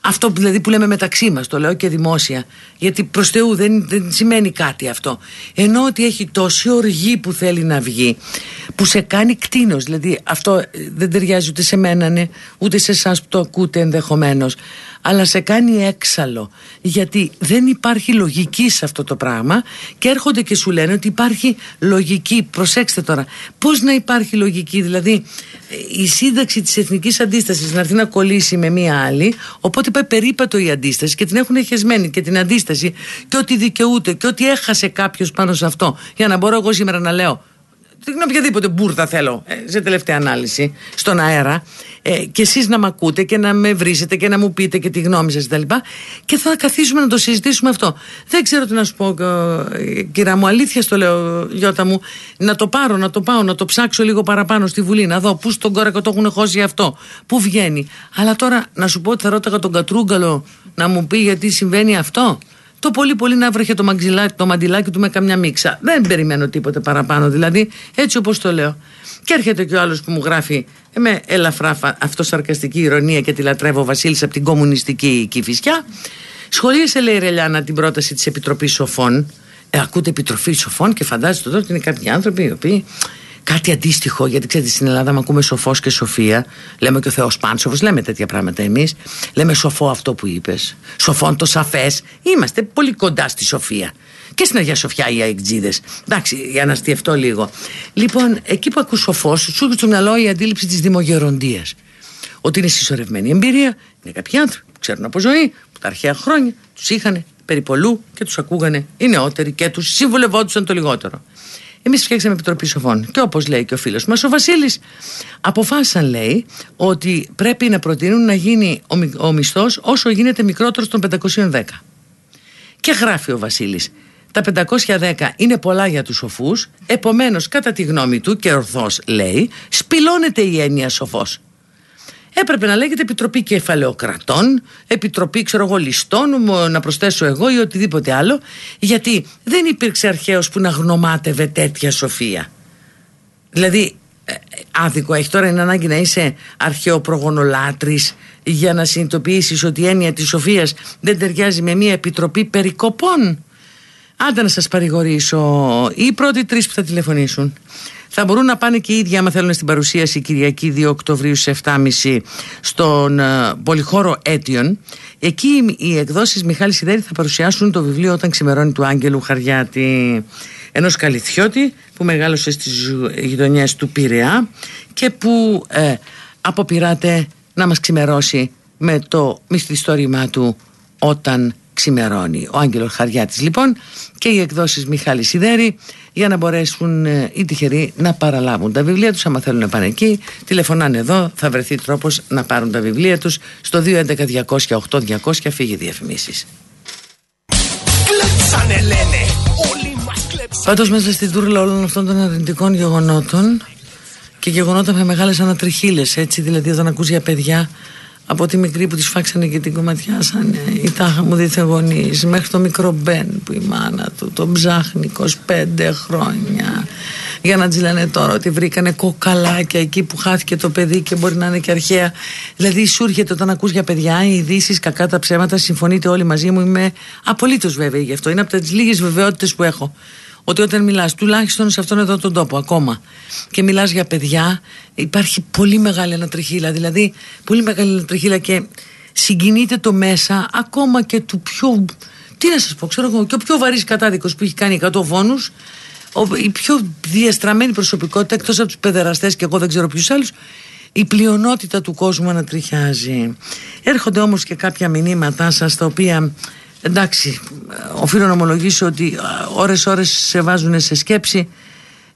Αυτό που, δηλαδή που λέμε μεταξύ μας το λέω και δημόσια γιατί προς Θεού δεν, δεν σημαίνει κάτι αυτό ενώ ότι έχει τόση οργή που θέλει να βγει που σε κάνει κτίνος δηλαδή αυτό ε, δεν ταιριάζει ούτε σε μένα ναι, ούτε σε εσάς που το ακούτε ενδεχομένως αλλά σε κάνει έξαλλο. Γιατί δεν υπάρχει λογική σε αυτό το πράγμα και έρχονται και σου λένε ότι υπάρχει λογική. Προσέξτε τώρα πως να υπάρχει λογική; Δηλαδή η σύνταξη της εθνικής αντίστασης να έρθει να κολλήσει με μία άλλη οπότε πάει περίπατο η αντίσταση και την έχουν χεσμένη και την αντίσταση και ότι δικαιούται και ότι έχασε κάποιος πάνω σε αυτό. Για να μπορώ εγώ σήμερα να λέω την οποιαδήποτε μπουρδα θέλω ε, σε τελευταία ανάλυση στον αέρα ε, και εσείς να με ακούτε και να με βρίσετε και να μου πείτε και τη γνώμη σας κτλ. Και θα καθίσουμε να το συζητήσουμε αυτό. Δεν ξέρω τι να σου πω, ε, κυρία μου, αλήθεια στο λέω, Γιώτα μου, να το πάρω, να το πάω, να το ψάξω λίγο παραπάνω στη Βουλή, να δω πού στον κόρακο το έχουν χώσει αυτό, πού βγαίνει. Αλλά τώρα να σου πω ότι θα ρώταγα τον Κατρούγκαλο να μου πει γιατί συμβαίνει αυτό το πολύ πολύ να βρέχε το, το μαντιλάκι του με καμιά μίξα. Δεν περιμένω τίποτε παραπάνω, δηλαδή έτσι όπως το λέω. Και έρχεται και ο άλλος που μου γράφει με ελαφρά αυτοσαρκαστική ηρωνία και τη λατρεύω Βασίλης από την κομμουνιστική κυφισιά. Σχολίασε λέει Ρελιάνα την πρόταση της Επιτροπής Σοφών. Ε, ακούτε Επιτροπή Σοφών και φαντάζεστε τώρα ότι είναι κάποιοι άνθρωποι οι οποίοι κάτι αντίστοιχο, γιατί ξέρετε στην Ελλάδα, με ακούμε σοφός και σοφία, λέμε και ο Θεός Πάνσοφος, λέμε τέτοια πράγματα εμείς. Λέμε σοφό αυτό που είπες. Σοφόν το σαφές. Είμαστε πολύ κοντά στη σοφία. Και στην Αγία Σοφιά οι αεκτζίδες. Εντάξει, για να αστιευτώ λίγο. Λοιπόν, εκεί που ακούς σοφός, σου έρχεται στο μυαλό η αντίληψη της δημογεροντίας. Ότι είναι συσσωρευμένη εμπειρία, είναι κάποιοι άνθρωποι που ξέρουν από ζωή, που τα αρχαία χρόνια τους είχαν περιπολού και τους ακούγανε οι νεότεροι και τους συμβουλευόντουσαν το λιγότερο. Εμείς φτιάξαμε επιτροπή σοφών. Και όπως λέει και ο φίλος μας, ο Βασίλης, αποφάσισαν, λέει, ότι πρέπει να προτείνουν να γίνει ο, ο μισθός όσο γίνεται μικρότερος των 510. Και γράφει ο Βασίλης, τα 510 είναι πολλά για τους σοφούς, επομένως κατά τη γνώμη του και ορθώς λέει, σπηλώνεται η έννοια σοφός έπρεπε να λέγεται Επιτροπή Κεφαλαιοκρατών, Επιτροπή ξέρω εγώ ληστών, να προσθέσω εγώ ή οτιδήποτε άλλο, γιατί δεν υπήρξε αρχαίος που να γνωμάτευε τέτοια σοφία. Δηλαδή, ε, άδικο έχει τώρα είναι ανάγκη να είσαι αρχαίο προγονολάτρης για να συνειδητοποιήσεις ότι η έννοια της σοφίας δεν ταιριάζει με μια επιτροπή περικοπών. Άντε να σας παρηγορήσω, οι πρώτοι τρεις που θα τηλεφωνήσουν θα μπορούν να πάνε και οι ίδιοι άμα θέλουν στην παρουσίαση Κυριακή 2 Οκτωβρίου σε 7.30 στον uh, Πολυχώρο Αίτιον. Εκεί οι εκδόσεις Μιχάλη Σιδέρη θα παρουσιάσουν το βιβλίο «Όταν ξημερώνει» του Άγγελου Χαριάτη ενός Καλυθιώτη που μεγάλωσε στις γειτονιές του Πειραιά και που ε, αποπειράται να μας ξημερώσει με το μυθιστόρημά του «Όταν ξημερώνει». Ο Άγγελος Χαριάτης. Λοιπόν και οι εκδόσεις Μιχάλης Σιδέρη για να μπορέσουν ε, οι τυχεροί να παραλάβουν τα βιβλία τους. Άμα θέλουν να πάνε εκεί τηλεφωνάνε εδώ θα βρεθεί τρόπος να πάρουν τα βιβλία τους στο 211-200-8200 φύγει διαφημίσεις. Πάντως μέσα στην τούρλα όλων αυτών των αρνητικών γεγονότων και γεγονότα με μεγάλες ανατριχίλες έτσι δηλαδή όταν ακούς για παιδιά από τη μικρή που της φάξανε και την κομματιάσανε η τάχα μου δίθε μέχρι το μικρό Μπεν που η μάνα του τον ψάχνει 25 χρόνια για να τη λένε τώρα ότι βρήκανε κοκαλάκια εκεί που χάθηκε το παιδί και μπορεί να είναι και αρχαία. Δηλαδή, σου έρχεται όταν ακούς για παιδιά, οι ειδήσεις, κακά τα ψέματα, συμφωνείτε όλοι μαζί μου. Είμαι απολύτως βέβαιη γι' αυτό. Είναι από τις λίγες βεβαιότητες που έχω. Ότι όταν μιλάς, τουλάχιστον σε αυτόν εδώ τον τόπο, ακόμα και μιλάς για παιδιά, υπάρχει πολύ μεγάλη ανατριχίλα. Δηλαδή, πολύ μεγάλη ανατριχίλα και συγκινείται το μέσα ακόμα και του πιο. Τι να σας πω, ξέρω εγώ, και ο πιο βαρύς κατάδικος που έχει κάνει 100 φόνους, η πιο διαστραμμένη προσωπικότητα εκτός από τους παιδεραστές και εγώ δεν ξέρω ποιους άλλους, η πλειονότητα του κόσμου ανατριχιάζει. Έρχονται όμως και κάποια μηνύματά σας τα οποία εντάξει, οφείλω να ομολογήσω ότι ώρες ώρες σε βάζουν σε σκέψη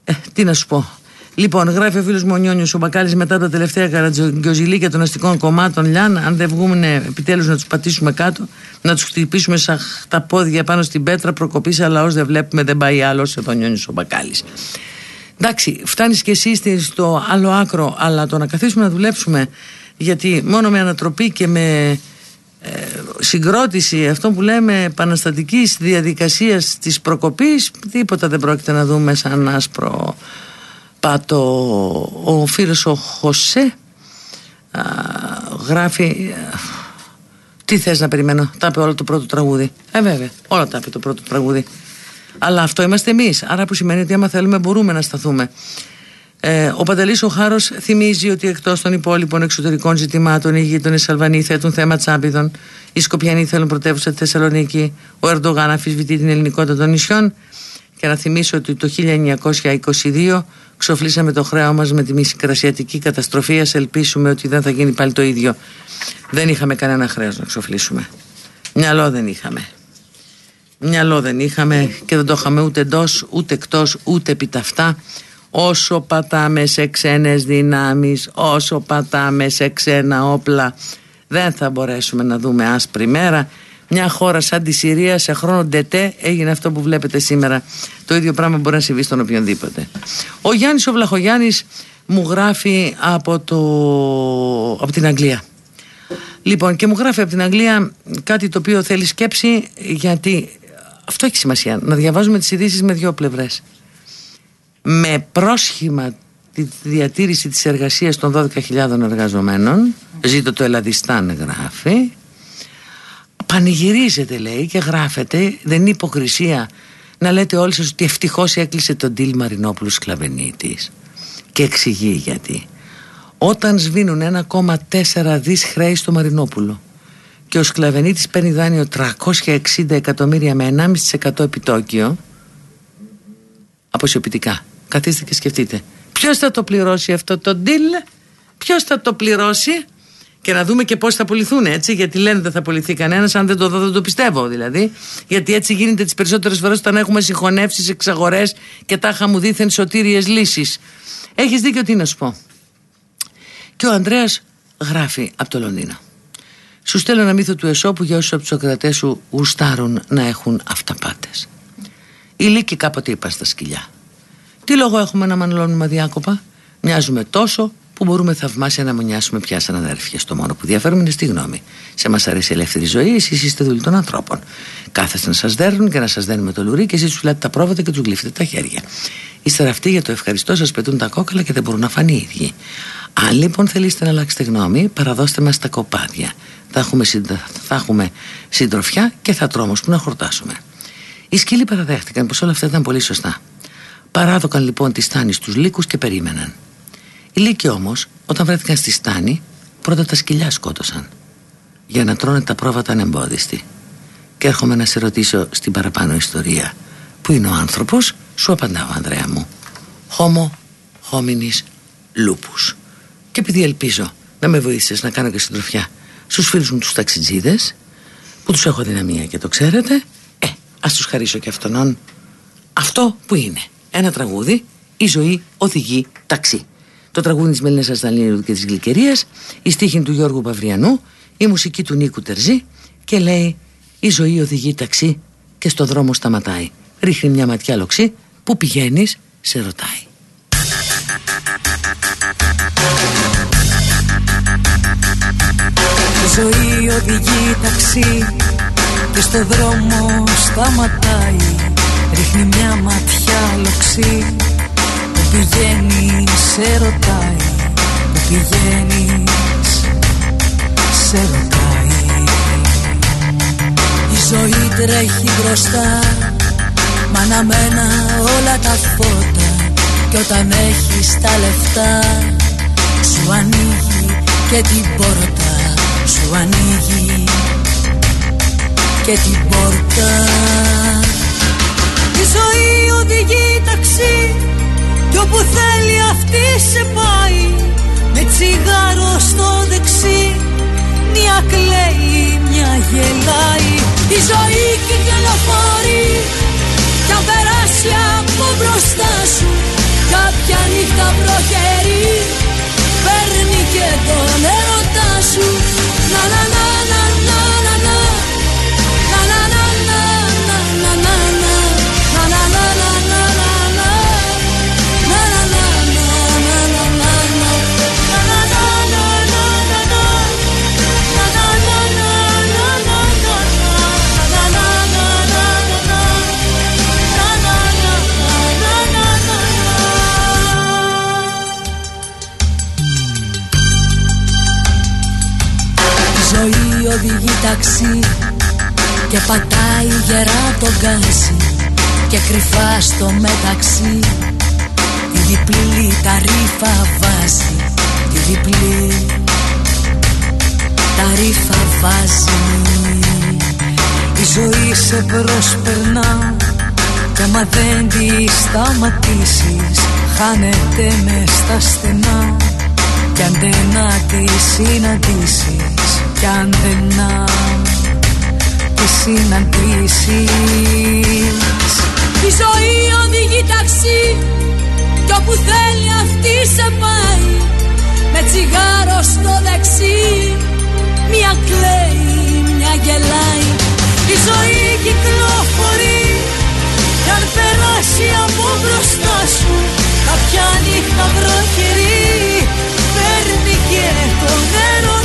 ε, τι να σου πω Λοιπόν, γράφει ο φίλος μου ο Νιόνιος ο Μπακάλης μετά τα τελευταία καρατζογκιοζηλίκια των αστικών κομμάτων. Λιάν, αν δεν βγούμε επιτέλους να τους πατήσουμε κάτω, να τους χτυπήσουμε σαν τα πόδια πάνω στην πέτρα, προκοπής, αλλά όσο δεν βλέπουμε δεν πάει άλλος. Εδώ Νιόνιος ο Μπακάλης. Εντάξει, φτάνεις και εσύ στο άλλο άκρο, αλλά το να καθίσουμε να δουλέψουμε, γιατί μόνο με ανατροπή και με ε, συγκρότηση αυτό που λέμε επαναστατικής διαδικασίας της προκοπής τίποτα δεν πρόκειται να δούμε σαν άσπρο πάτο. Ο φίλος ο Χωσέ α, γράφει τι θες να περιμένω τα είπε όλο το πρώτο τραγούδι. Ε βέβαια όλα τα είπε το πρώτο τραγούδι. Αλλά αυτό είμαστε εμείς. Άρα που σημαίνει ότι άμα θέλουμε μπορούμε να σταθούμε ε, ο Παντελής ο Χάρος θυμίζει ότι εκτός των υπόλοιπων εξωτερικών ζητημάτων οι γείτονες Αλβανοί θέτουν θέμα τσάμπιδων, οι Σκοπιανοί θέλουν πρωτεύουσα τη Θεσσαλονίκη, ο Ερντογάν αφισβητεί την ελληνικότητα των νησιών. Και να θυμίσω ότι το 1922 ξοφλήσαμε το χρέο μας με τη μικρασιατική καταστροφή. Α ελπίσουμε ότι δεν θα γίνει πάλι το ίδιο. Δεν είχαμε κανένα χρέος να ξοφλήσουμε. Μυαλό δεν είχαμε. Μυαλό δεν είχαμε και δεν το είχαμε ούτε εντός, ούτε εκτός, ούτε επιταυτά όσο πατάμε σε ξένες δυνάμεις, όσο πατάμε σε ξένα όπλα δεν θα μπορέσουμε να δούμε άσπρη μέρα. Μια χώρα σαν τη Συρία σε χρόνο ντετέ έγινε αυτό που βλέπετε σήμερα. Το ίδιο πράγμα μπορεί να συμβεί στον οποιονδήποτε. Ο Γιάννης ο Βλαχογιάννης μου γράφει από, το... από την Αγγλία. Λοιπόν και μου γράφει από την Αγγλία κάτι το οποίο θέλει σκέψη γιατί αυτό έχει σημασία να διαβάζουμε τις ειδήσεις με δύο πλευρές με πρόσχημα τη διατήρηση της εργασίας των 12.000 εργαζομένων. Ζήτω το Ελλαδιστάν γράφει. Πανηγυρίζεται λέει και γράφεται δεν είναι υποκρισία να λέτε όλοι σας ότι ευτυχώς έκλεισε τον Ντίλ Μαρινόπουλου Σκλαβενίτης και εξηγεί γιατί. Όταν σβήνουν 1,4 δις χρέη στο Μαρινόπουλο και ο Σκλαβενίτης παίρνει δάνειο 360 εκατομμύρια με 1,5% επιτόκιο αποσιοποιητικά Καθίστε και σκεφτείτε. Ποιος θα το πληρώσει αυτό το deal, ποιος θα το πληρώσει; Και να δούμε και πώς θα πουληθούν έτσι. Γιατί λένε δεν θα πουληθεί κανένας, αν δεν το δω δεν το πιστεύω δηλαδή. Γιατί έτσι γίνεται τις περισσότερες φορές όταν έχουμε συγχωνεύσεις, εξαγορές και τάχα μου δίθεν σωτήριες λύσεις. Έχεις δίκιο τι να σου πω. Και ο Ανδρέας γράφει από το Λονδίνο. Σου στέλνω ένα μύθο του Εσώπου για όσους από τους ακρατέ σου γουστάρουν να έχουν αυταπάτες. Οι λύκοι κάποτε είπαν στα σκυλιά. Τι λόγο έχουμε να μανλώνουμε αδιάκοπα. Μοιάζουμε τόσο που μπορούμε θαυμάσια να μονιάσουμε πια σαν αδέρφια. Το μόνο που διαφέρουμε είναι στη γνώμη. Σε μας αρέσει η ελεύθερη ζωή, εσείς είστε δουλειοί των ανθρώπων. Κάθεστε να σας δέρνουν και να σας δένουν με το λουρί και εσείς τους φυλάτε τα πρόβατα και τους γλύφετε τα χέρια. Ύστερα αυτοί για το ευχαριστώ σας πετούν τα κόκαλα και δεν μπορούν να φανεί οι ίδιοι. Αν λοιπόν θελήσετε να αλλάξετε γνώμη, παραδώστε μας τα κοπάδια. Θα έχουμε, συντα... θα έχουμε συντροφιά και θα τρόμο που να χορτάσουμε. Οι σκύλοι παραδέχτηκαν πως όλα αυτά ήταν πολύ σωστά. Παράδοκαν λοιπόν τη στάνη στους λύκους και περίμεναν. Οι λύκοι όμως όταν βρέθηκαν στη στάνη πρώτα τα σκυλιά σκότωσαν για να τρώνε τα πρόβατα ανεμπόδιστοι. Και έρχομαι να σε ρωτήσω στην παραπάνω ιστορία. Πού είναι ο άνθρωπος, σου απαντάω Ανδρέα μου. Homo hominis lupus. Και επειδή ελπίζω να με βοήθησες να κάνω και συντροφιά στους φίλους μου τους ταξιτζίδες που τους έχω δυναμία και το ξέρετε, ε, ας τους χαρίσω και αυτόν αυτό που είναι ένα τραγούδι «Η ζωή οδηγεί ταξί». Το τραγούδι της Μελίνας Ασταλίνου και της Γλυκερίας, η στίχη του Γιώργου Παυριανού, η μουσική του Νίκου Τερζή και λέει «Η ζωή οδηγεί ταξί και στο δρόμο σταματάει». Ρίχνει μια ματιά λοξή που πηγαίνεις σε ρωτάει. Η ζωή οδηγεί ταξί και στο δρόμο σταματάει Ρίχνει μια ματιά λοξή πηγαίνεις σε ρωτάει. Που πηγαίνεις σε ρωτάει. Η ζωή τρέχει μπροστά Μα αναμένα όλα τα φώτα. Κι όταν έχεις τα λεφτά Σου ανοίγει και την πόρτα. Σου ανοίγει και την πόρτα. Η ζωή οδηγεί ταξί. Κι όπου θέλει αυτή σε πάει Με τσιγάρο στο δεξί. Μια κλαίει, μια γελάει. Η ζωή κυκλοφορεί Κι αν περάσει από μπροστά σου Κάποια νύχτα προχερεί. Παίρνει και τον έρωτά σου. Να να να να να να ταξί και πατάει γερά το γκάζι και κρυφά στο μεταξύ. Τη διπλή τα ρήφα βάζει τη διπλή τα ρήφα βάζει. Η ζωή σε προσπερνά και άμα δεν τη σταματήσεις χάνεται μες στα στενά. Κι αν δεν να τη συναντήσεις κι αν δεν να τη συναντήσεις Η ζωή οδηγεί ταξί κι όπου θέλει αυτή σε πάει. Με τσιγάρο στο δεξί μια κλαίει, μια γελάει. Η ζωή κυκλοφορεί κι αν περάσει από μπροστά σου κάποια νύχτα βροχερή παίρνει και τον έρωτα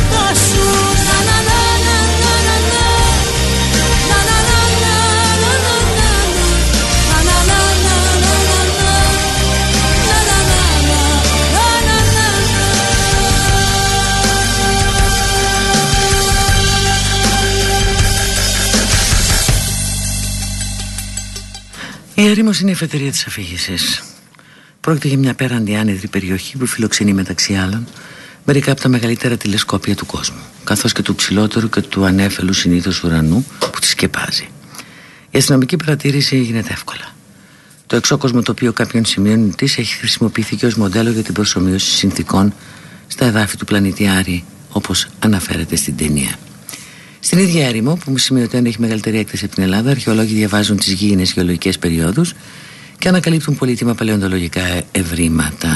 Η έρημος είναι η εφετερία της αφήγησης. Πρόκειται για μια πέραντη άνεδρη περιοχή που φιλοξενεί μεταξύ άλλων μερικά από τα μεγαλύτερα τηλεσκόπια του κόσμου, καθώς και του ψηλότερου και του ανέφελου συνήθως ουρανού που τη σκεπάζει. Η αστυνομική παρατήρηση γίνεται εύκολα. Το εξώκοσμο τοπίο κάποιων σημείων της έχει χρησιμοποιηθεί και ως μοντέλο για την προσωμείωση συνθήκων στα εδάφη του πλανήτη Άρη, όπως αναφέρεται στην ταινία. Στην ίδια έρημο, που σημειωτέν έχει μεγαλύτερη έκθεση από την Ελλάδα, αρχαιολόγοι διαβάζουν τις γήινες γεωλογικές περιόδους και ανακαλύπτουν πολύτιμα παλαιοντολογικά ευρήματα.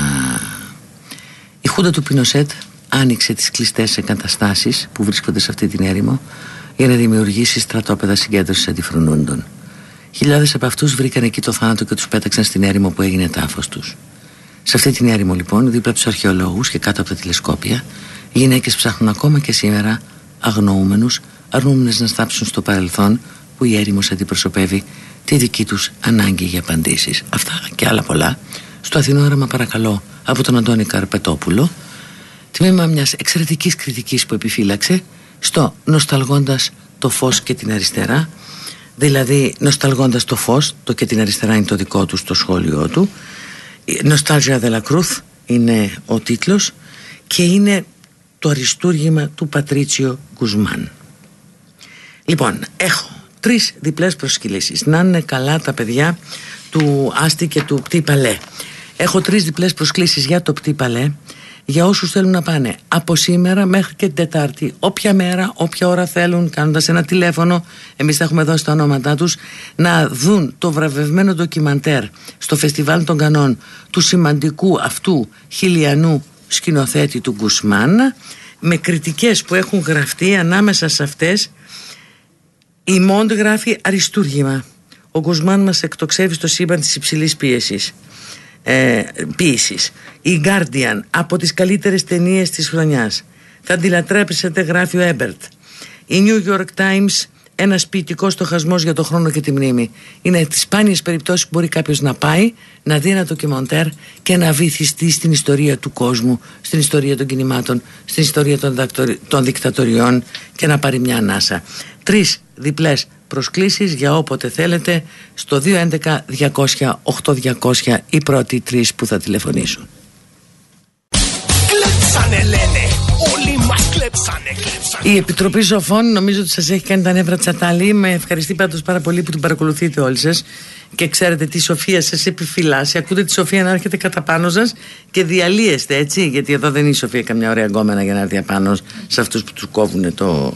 Η χούντα του Πινοσέτ άνοιξε τις κλειστές εγκαταστάσεις που βρίσκονται σε αυτή την έρημο για να δημιουργήσει στρατόπεδα συγκέντρωσης αντιφρονούντων. Χιλιάδες από αυτούς βρήκαν εκεί το θάνατο και τους πέταξαν στην έρημο που έγινε τάφος τους. Σε αυτή την έρημο λοιπόν, δίπλα από τους αρχαιολόγους και κάτω από τα τηλεσκόπια, οι γυναίκες ψάχνουν ακόμα και σήμερα αγνοούμενους, αρνούμενες να στάψουν στο παρελθόν που η έρημος αντιπροσωπεύει τη δική τους ανάγκη για απαντήσεις. Αυτά και άλλα πολλά. Στο Αθηνόραμα παρακαλώ από τον Αντώνη Καρπετόπουλο. Τμήμα μιας εξαιρετικής κριτικής που επιφύλαξε στο νοσταλγώντας το φως και την αριστερά δηλαδή νοσταλγώντας το φως το και την αριστερά είναι το δικό του στο σχόλιο του. Νοστάλγια Δελακρούθ είναι ο τίτλος. Και είναι το αριστούργημα του Πατρίτσιο Γκουσμάν Λοιπόν, έχω τρεις διπλές προσκλήσεις Να είναι καλά τα παιδιά του Άστη και του Πτή Παλέ. Έχω τρεις διπλές προσκλήσεις για το Πτή Παλέ. Για όσους θέλουν να πάνε από σήμερα μέχρι και την Τετάρτη όποια μέρα, όποια ώρα θέλουν κάνοντας ένα τηλέφωνο εμείς θα έχουμε δώσει τα ονόματά τους να δουν το βραβευμένο ντοκιμαντέρ στο Φεστιβάλ των Κανών του σημαντικού αυτού χιλιανού σκηνοθέτη του Γκουσμάν με κριτικές που έχουν γραφτεί ανάμεσα σε αυτές η Μόντ γράφει αριστούργημα. Ο Γκουσμάν μας εκτοξεύει στο σύμπαν της υψηλής πίεσης. Ε, ποίησης η Guardian από τις καλύτερες ταινίες της χρονιάς. Θα αντιλατρέψετε γράφει ο Έμπερτ. Η New York Times ένας ποιητικός στοχασμός για το χρόνο και τη μνήμη. Είναι τις σπάνιες περιπτώσεις που μπορεί κάποιος να πάει, να δει ένα ντοκιμοντέρ και να βυθιστεί στην ιστορία του κόσμου, στην ιστορία των κινημάτων, στην ιστορία των, των δικτατοριών και να πάρει μια ανάσα. Τρεις διπλές προσκλήσεις για όποτε θέλετε στο 211 200 8200 οι πρώτοι τρεις που θα τηλεφωνήσουν. Κλέψανε λένε, όλοι μας κλέψανε, κλέψανε. Η Επιτροπή Σοφών νομίζω ότι σας έχει κάνει τα νεύρα τσατάλη. Με ευχαριστεί πάντως πάρα πολύ που την παρακολουθείτε όλοι σας και ξέρετε τι Σοφία σας επιφυλάσσει. Ακούτε τη Σοφία να έρχεται κατά πάνω σας και διαλύεστε έτσι; Γιατί εδώ δεν είναι η Σοφία καμιά ωραία γκόμενα για να έρθει απάνω σε αυτούς που τους κόβουν το,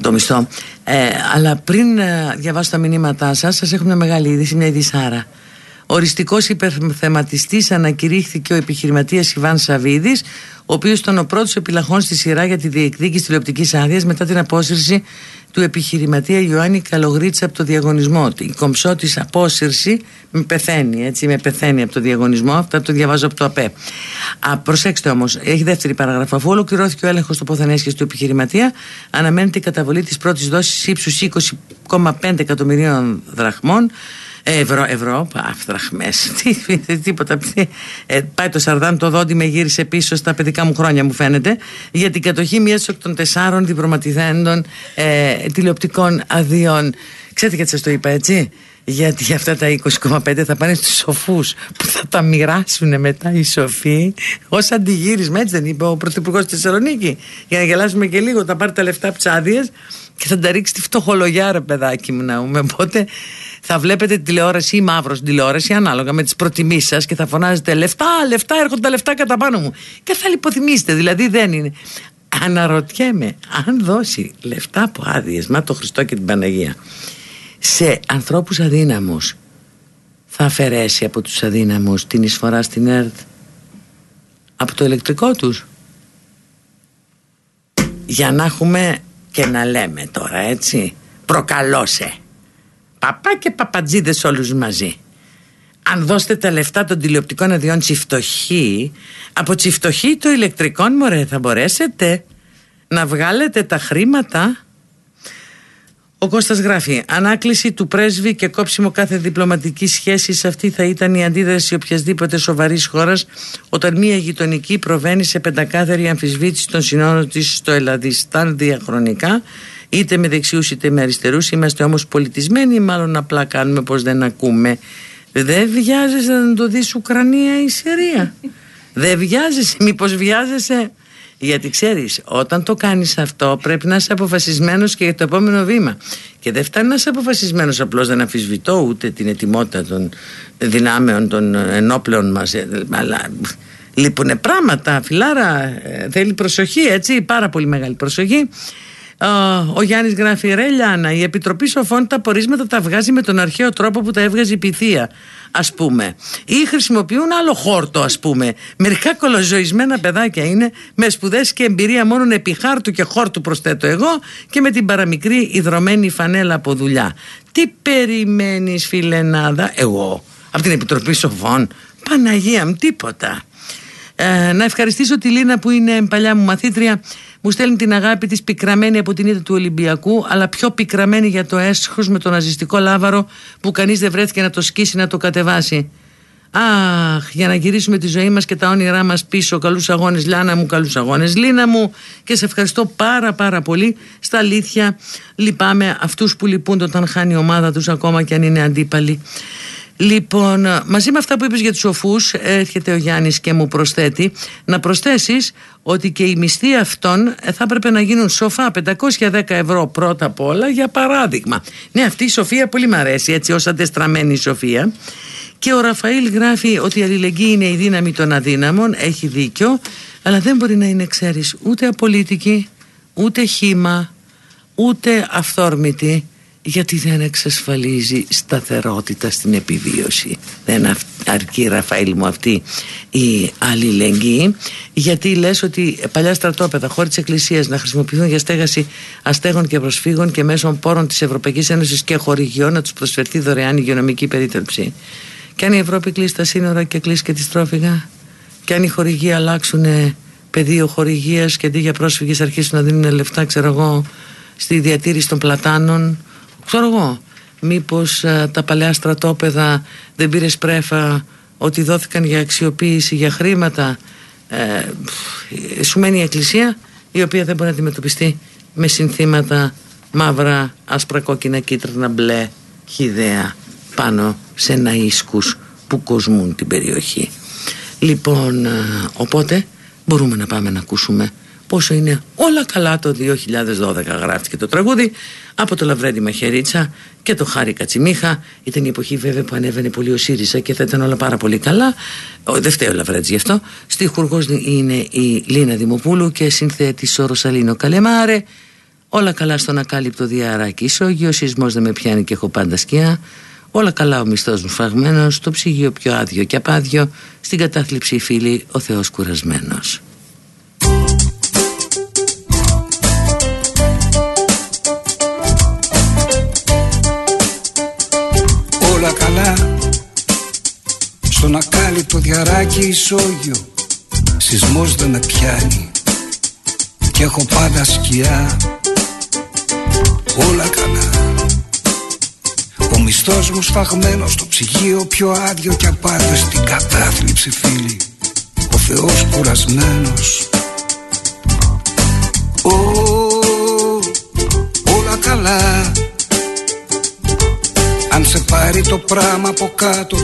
το μισθό. Ε, αλλά πριν ε, διαβάσω τα μηνύματά σας, σας έχω μια μεγάλη είδηση, μια ειδησάρα. Οριστικός υπερθεματιστής ανακηρύχθηκε ο επιχειρηματίας Ιβάν Σαββίδης, ο οποίος ήταν ο πρώτος επιλαχών στη σειρά για τη διεκδίκηση τηλεοπτικής άδειας μετά την απόσυρση του επιχειρηματία Ιωάννη Καλογρίτσα από το διαγωνισμό. Η κομψό τη απόσυρση με πεθαίνει, έτσι, με πεθαίνει από το διαγωνισμό. Αυτά το διαβάζω από το ΑΠΕ. Α, προσέξτε όμως, έχει δεύτερη παραγραφή. Αφού ολοκληρώθηκε ο έλεγχος τοποθενέσχεση του επιχειρηματία, αναμένεται η καταβολή της πρώτης δόσης ύψους 20,5 εκατομμυρίων δραχμών Ευρώ, ευρώ, δραχμέ. τίποτα. Ε, πάει το Σαρδάν το δόντι με γύρισε πίσω στα παιδικά μου χρόνια μου φαίνεται για την κατοχή μιας εκ των τεσσάρων διπλωματιθέντων ε, τηλεοπτικών αδειών. Ξέρετε γιατί σας το είπα έτσι; Γιατί αυτά τα 20,5 θα πάνε στους σοφούς που θα τα μοιράσουν μετά οι σοφοί ως αντιγύρισμα, έτσι δεν είπε ο Πρωθυπουργός της Θεσσαλονίκη. Για να γελάσουμε και λίγο, θα πάρει τα λεφτά ψάδιες και θα τα ρίξει τη φτωχολογιά ρε παιδάκι μου να πούμε. Οπότε θα βλέπετε τηλεόραση ή μαύρος τηλεόραση ανάλογα με τις προτιμήσεις σας και θα φωνάζετε λεφτά, λεφτά, έρχονται τα λεφτά κατά πάνω μου. Και θα λιποθυμίσετε, δηλαδή δεν είναι. Αναρωτιέμαι, αν δώσει λεφτά από άδειες, μα το Χριστό και την Παναγία, σε ανθρώπους αδύναμους, θα αφαιρέσει από τους αδύναμους την εισφορά στην ΕΡΤ; Από το ηλεκτρικό τους; Για να έχουμε και να λέμε τώρα έτσι, προκαλώσε παπά και παπατζίδες όλους μαζί. Αν δώσετε τα λεφτά των τηλεοπτικών αδειών τσιφτοχή, από τσιφτοχή το ηλεκτρικό μωρέ θα μπορέσετε να βγάλετε τα χρήματα. Ο Κώστας γράφει Ανάκληση του πρέσβη και κόψιμο κάθε διπλωματική σχέση αυτή θα ήταν η αντίδραση οποιασδήποτε σοβαρής χώρας όταν μια γειτονική προβαίνει σε πεντακάθαρη αμφισβήτηση των συνόρων της στο Ελλαδιστάν διαχρονικά. Είτε με δεξιούς είτε με αριστερούς είμαστε όμως πολιτισμένοι μάλλον απλά κάνουμε πως δεν ακούμε. Δεν βιάζεσαι να το δεις Ουκρανία ή Συρία; Δεν βιάζεσαι μήπως βιάζεσαι γιατί ξέρεις όταν το κάνεις αυτό πρέπει να είσαι αποφασισμένος και για το επόμενο βήμα. Και δεν φτάνει να είσαι αποφασισμένος απλώς δεν αμφισβητώ ούτε την ετοιμότητα των δυνάμεων των ενόπλεων μας. Ε, αλλά λείπουν πράγματα. Φιλάρα ε, θέλει προσοχή έτσι πάρα πολύ μεγάλη προσοχή ο Γιάννης γράφει: Ρε Λιάννα, η Επιτροπή Σοφών τα πορίσματα τα βγάζει με τον αρχαίο τρόπο που τα έβγαζε η Πυθία, ας πούμε. Ή χρησιμοποιούν άλλο χόρτο, ας πούμε. Μερικά κολοζωισμένα παιδάκια είναι με σπουδές και εμπειρία μόνο επί χάρτου και χόρτου, προσθέτω εγώ, και με την παραμικρή ιδρωμένη φανέλα από δουλειά. Τι περιμένεις, φιλενάδα, εγώ, από την Επιτροπή Σοφών; Παναγία μου, τίποτα. Ε, να ευχαριστήσω τη Λίνα που είναι παλιά μου μαθήτρια μου στέλνει την αγάπη της πικραμένη από την ήττα του Ολυμπιακού αλλά πιο πικραμένη για το έσχος με το ναζιστικό λάβαρο που κανείς δεν βρέθηκε να το σκίσει να το κατεβάσει. Αχ, για να γυρίσουμε τη ζωή μας και τα όνειρά μας πίσω Καλούς αγώνες Λάνα μου, καλούς αγώνες Λίνα μου. Και σε ευχαριστώ πάρα πάρα πολύ. Στα αλήθεια λυπάμαι αυτούς που λυπούνται όταν χάνει η ομάδα τους Ακόμα και αν είναι αντίπαλοι Λοιπόν, μαζί με αυτά που είπες για τους σοφούς έρχεται ο Γιάννης και μου προσθέτει να προσθέσεις ότι και οι μισθοί αυτών ε, θα έπρεπε να γίνουν σοφά 510 ευρώ πρώτα απ' όλα για παράδειγμα. Ναι αυτή η Σοφία πολύ μ' αρέσει έτσι ως αντεστραμμένη η Σοφία. Και ο Ραφαήλ γράφει ότι η αλληλεγγύη είναι η δύναμη των αδύναμων, έχει δίκιο. Αλλά δεν μπορεί να είναι ξέρεις ούτε απολύτικη, ούτε χήμα, ούτε αυθόρμητη γιατί δεν εξασφαλίζει σταθερότητα στην επιβίωση. Δεν αρκεί Ραφαήλ μου αυτή η αλληλεγγύη. Γιατί λες ότι παλιά στρατόπεδα χώροι της Εκκλησίας να χρησιμοποιηθούν για στέγαση αστέγων και προσφύγων και μέσω πόρων της Ευρωπαϊκής Ένωσης και χορηγιών να τους προσφερθεί δωρεάν υγειονομική περίθαλψη. Και αν η Ευρώπη κλείσει τα σύνορα και κλείσει και τη στρόφιγα και αν οι χορηγοί αλλάξουν πεδίο χορηγίας και αντί για πρόσφυγες αρχίσουν να δίνουν λεφτά ξέρω εγώ στη διατήρηση των πλατάνων ξέρω εγώ μήπως ε, τα παλαιά στρατόπεδα δεν πήρε πρέφα ότι δόθηκαν για αξιοποίηση για χρήματα ε, σου μένει η εκκλησία η οποία δεν μπορεί να αντιμετωπιστεί με συνθήματα μαύρα, άσπρα, κόκκινα, κίτρινα, μπλε, χιδέα πάνω σε ναΐσκους που κοσμούν την περιοχή. Λοιπόν, ε, οπότε μπορούμε να πάμε να ακούσουμε πόσο είναι; Όλα καλά το 2012 γράφτηκε το τραγούδι από το Λαβρέντι Μαχαιρίτσα και το Χάρη Κατσιμίχα. Ήταν η εποχή βέβαια που ανέβαινε πολύ ο ΣΥΡΙΖΑ και θα ήταν όλα πάρα πολύ καλά. Ο, δεν φταίει ο Λαβρέντης γι' αυτό. Στιχουργός είναι η Λίνα Δημοπούλου και συνθέτης ο Ρωσαλίνο Καλεμάρε. Όλα καλά στον ακάλυπτο διαράκι ισόγειο. Σεισμός δεν με πιάνει και έχω πάντα σκιά. Όλα καλά ο μισθός μου φαγμένος, το ψυγείο πιο άδειο και απάδιο, στην κατάθλιψη φίλη ο Θεός κουρασμένος. Στον ακάλυπτο διαράκι ισόγειο, σεισμός δεν με πιάνει. Και έχω πάντα σκιά. Όλα καλά. Ο μισθός μου σφαγμένος στο ψυγείο πιο άδειο και απάντες στην κατάθλιψη φίλη Ο Θεός κουρασμένος. Ω, όλα καλά. Αν σε πάρει το πράμα από κάτω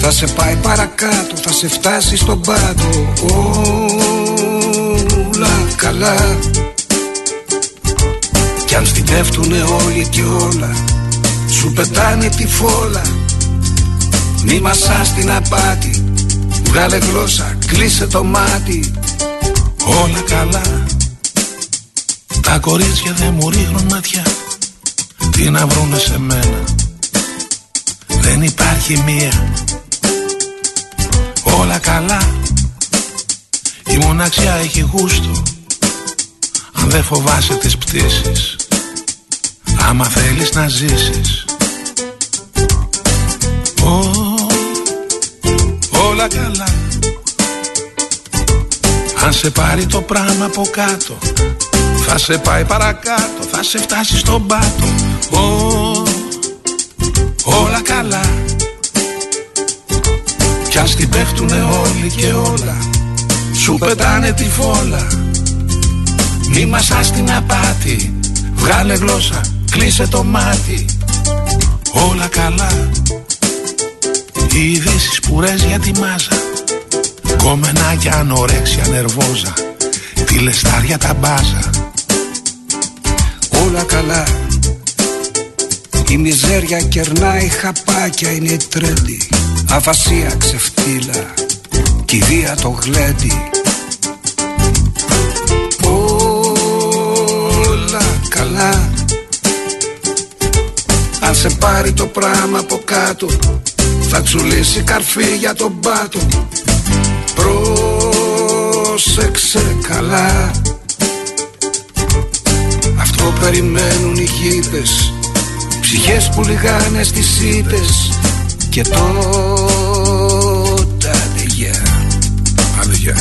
Θα σε πάει παρακάτω, θα σε φτάσει στον πάτο. Όλα καλά. Κι αν στην πέφτουνε όλοι και όλα σου πετάνε τη φόλα. Μη μασάς την απάτη Βγάλε γλώσσα, κλείσε το μάτι. Όλα καλά. Τα κορίτσια δεν μου ρίχνουν ματιά Τι να βρούνε σε μένα. Δεν υπάρχει μία Όλα καλά. Η μοναξιά έχει γούστο. Αν δεν φοβάσαι τις πτήσεις Άμα θέλεις να ζήσεις. Όλα καλά. Αν σε πάρει το πράγμα από κάτω Θα σε πάει παρακάτω Θα σε φτάσει στον πάτο. Όλα καλά Κι αν στην πέφτουνε όλοι και όλα. Σου πετάνε τη φόλα. Μη μασάς την απάτη. Βγάλε γλώσσα, κλείσε το μάτι. Όλα καλά. Οι ειδήσεις πουρές για τη μάζα. Κομμενάκια ανορέξια νερβόζα. Τηλεστάρια τα μπάζα. Όλα καλά Η μιζέρια κερνάει χαπάκια είναι η τρέντι Αφασία ξεφτύλα Κηδεία το γλέντι. Όλα καλά. Αν σε πάρει το πράμα από κάτω θα τσουλήσει καρφί για τον πάτο. Πρόσεξε καλά. Αυτό περιμένουν οι γήτες Ψυχές που λιγάνε στις σίτες Και τότε αδεγιά Αδεγιά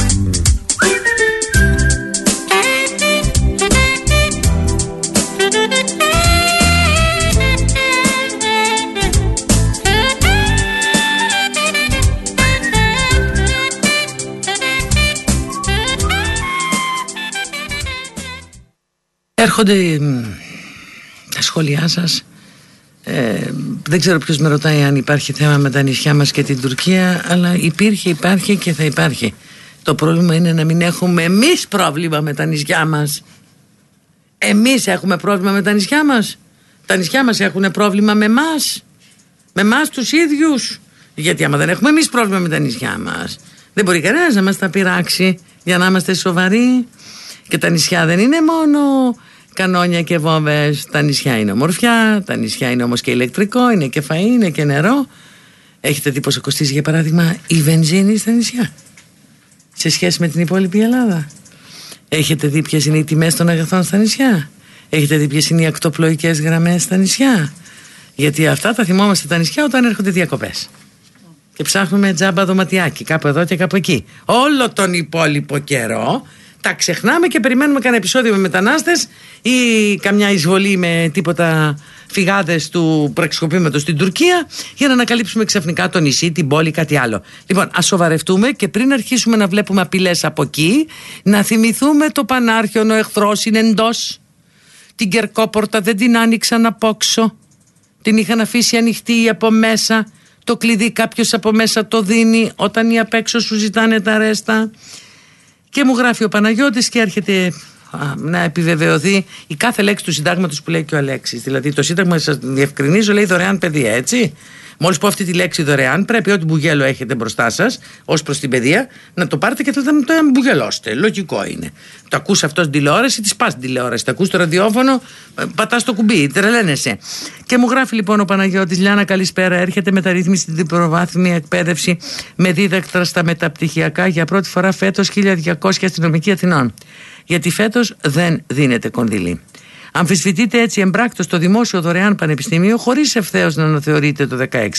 Έρχονται τα σχόλιά σας ε, δεν ξέρω ποιος με ρωτάει αν υπάρχει θέμα με τα νησιά μας και την Τουρκία αλλά υπήρχε, υπάρχει και θα υπάρχει. Το πρόβλημα είναι να μην έχουμε εμείς πρόβλημα με τα νησιά μας. Εμείς έχουμε πρόβλημα με τα νησιά μας. Τα νησιά μας έχουν πρόβλημα με μας. Με εμά τους ίδιους. Γιατί άμα δεν έχουμε εμείς πρόβλημα με τα νησιά μας δεν μπορεί κανένας να μας τα πειράξει για να είμαστε σοβαροί. Και τα νησιά δεν είναι μόνο κανόνια και βόμβες τα νησιά είναι ομορφιά τα νησιά είναι όμως και ηλεκτρικό είναι και φαΐ, είναι και νερό. Έχετε δει πόσο κοστίζει για παράδειγμα η βενζίνη στα νησιά σε σχέση με την υπόλοιπη Ελλάδα. Έχετε δει ποιες είναι οι τιμές των αγαθών στα νησιά; Έχετε δει ποιες είναι οι ακτοπλοϊκές γραμμές στα νησιά; Γιατί αυτά τα θυμόμαστε τα νησιά όταν έρχονται διακοπές. Και ψάχνουμε τζάμπα δωματιάκι κάπου εδώ και κάπου εκεί. Όλο τον υπόλοιπο καιρό τα ξεχνάμε και περιμένουμε κανένα επεισόδιο με μετανάστες ή καμιά εισβολή με τίποτα φυγάδες του πραξικοπήματος στην Τουρκία για να ανακαλύψουμε ξαφνικά το νησί, την πόλη, κάτι άλλο. Λοιπόν, ας σοβαρευτούμε και πριν αρχίσουμε να βλέπουμε απειλές από εκεί, να θυμηθούμε το Πανάρχιον, ο εχθρός είναι εντός. Την Κερκόπορτα δεν την άνοιξαν απόξω. Την είχαν αφήσει ανοιχτή από μέσα. Το κλειδί κάποιος από μέσα το δίνει όταν οι απ' έξω σου ζητάνε τα ρέστα. Και μου γράφει ο Παναγιώτης και έρχεται να επιβεβαιωθεί η κάθε λέξη του συντάγματος που λέει και ο Αλέξης. Δηλαδή το σύνταγμα, σας διευκρινίζω, λέει δωρεάν παιδεία, έτσι. Μόλις πω αυτή τη λέξη δωρεάν, πρέπει ό,τι μπουγέλο έχετε μπροστά σας, ως προς την παιδεία, να το πάρετε και θα το μπουγελώσετε. Λογικό είναι. Το ακούς αυτό στην τηλεόραση, τη πα στην τηλεόραση. Το ακούς στο ραδιόφωνο, ε, πατάς το κουμπί, τρελαίνεσαι. Και μου γράφει λοιπόν ο Παναγιώτης Λιάνα, καλησπέρα. Έρχεται μεταρρύθμιση στην διπροβάθμια εκπαίδευση με δίδακτρα στα μεταπτυχιακά για πρώτη φορά φέτος 1200 αστυνομική Αθηνών. Γιατί φέτος δεν δίνεται κονδυλή. Αμφισβητείται έτσι εμπράκτος το δημόσιο δωρεάν πανεπιστήμιο χωρίς ευθέως να αναθεωρείται το 16.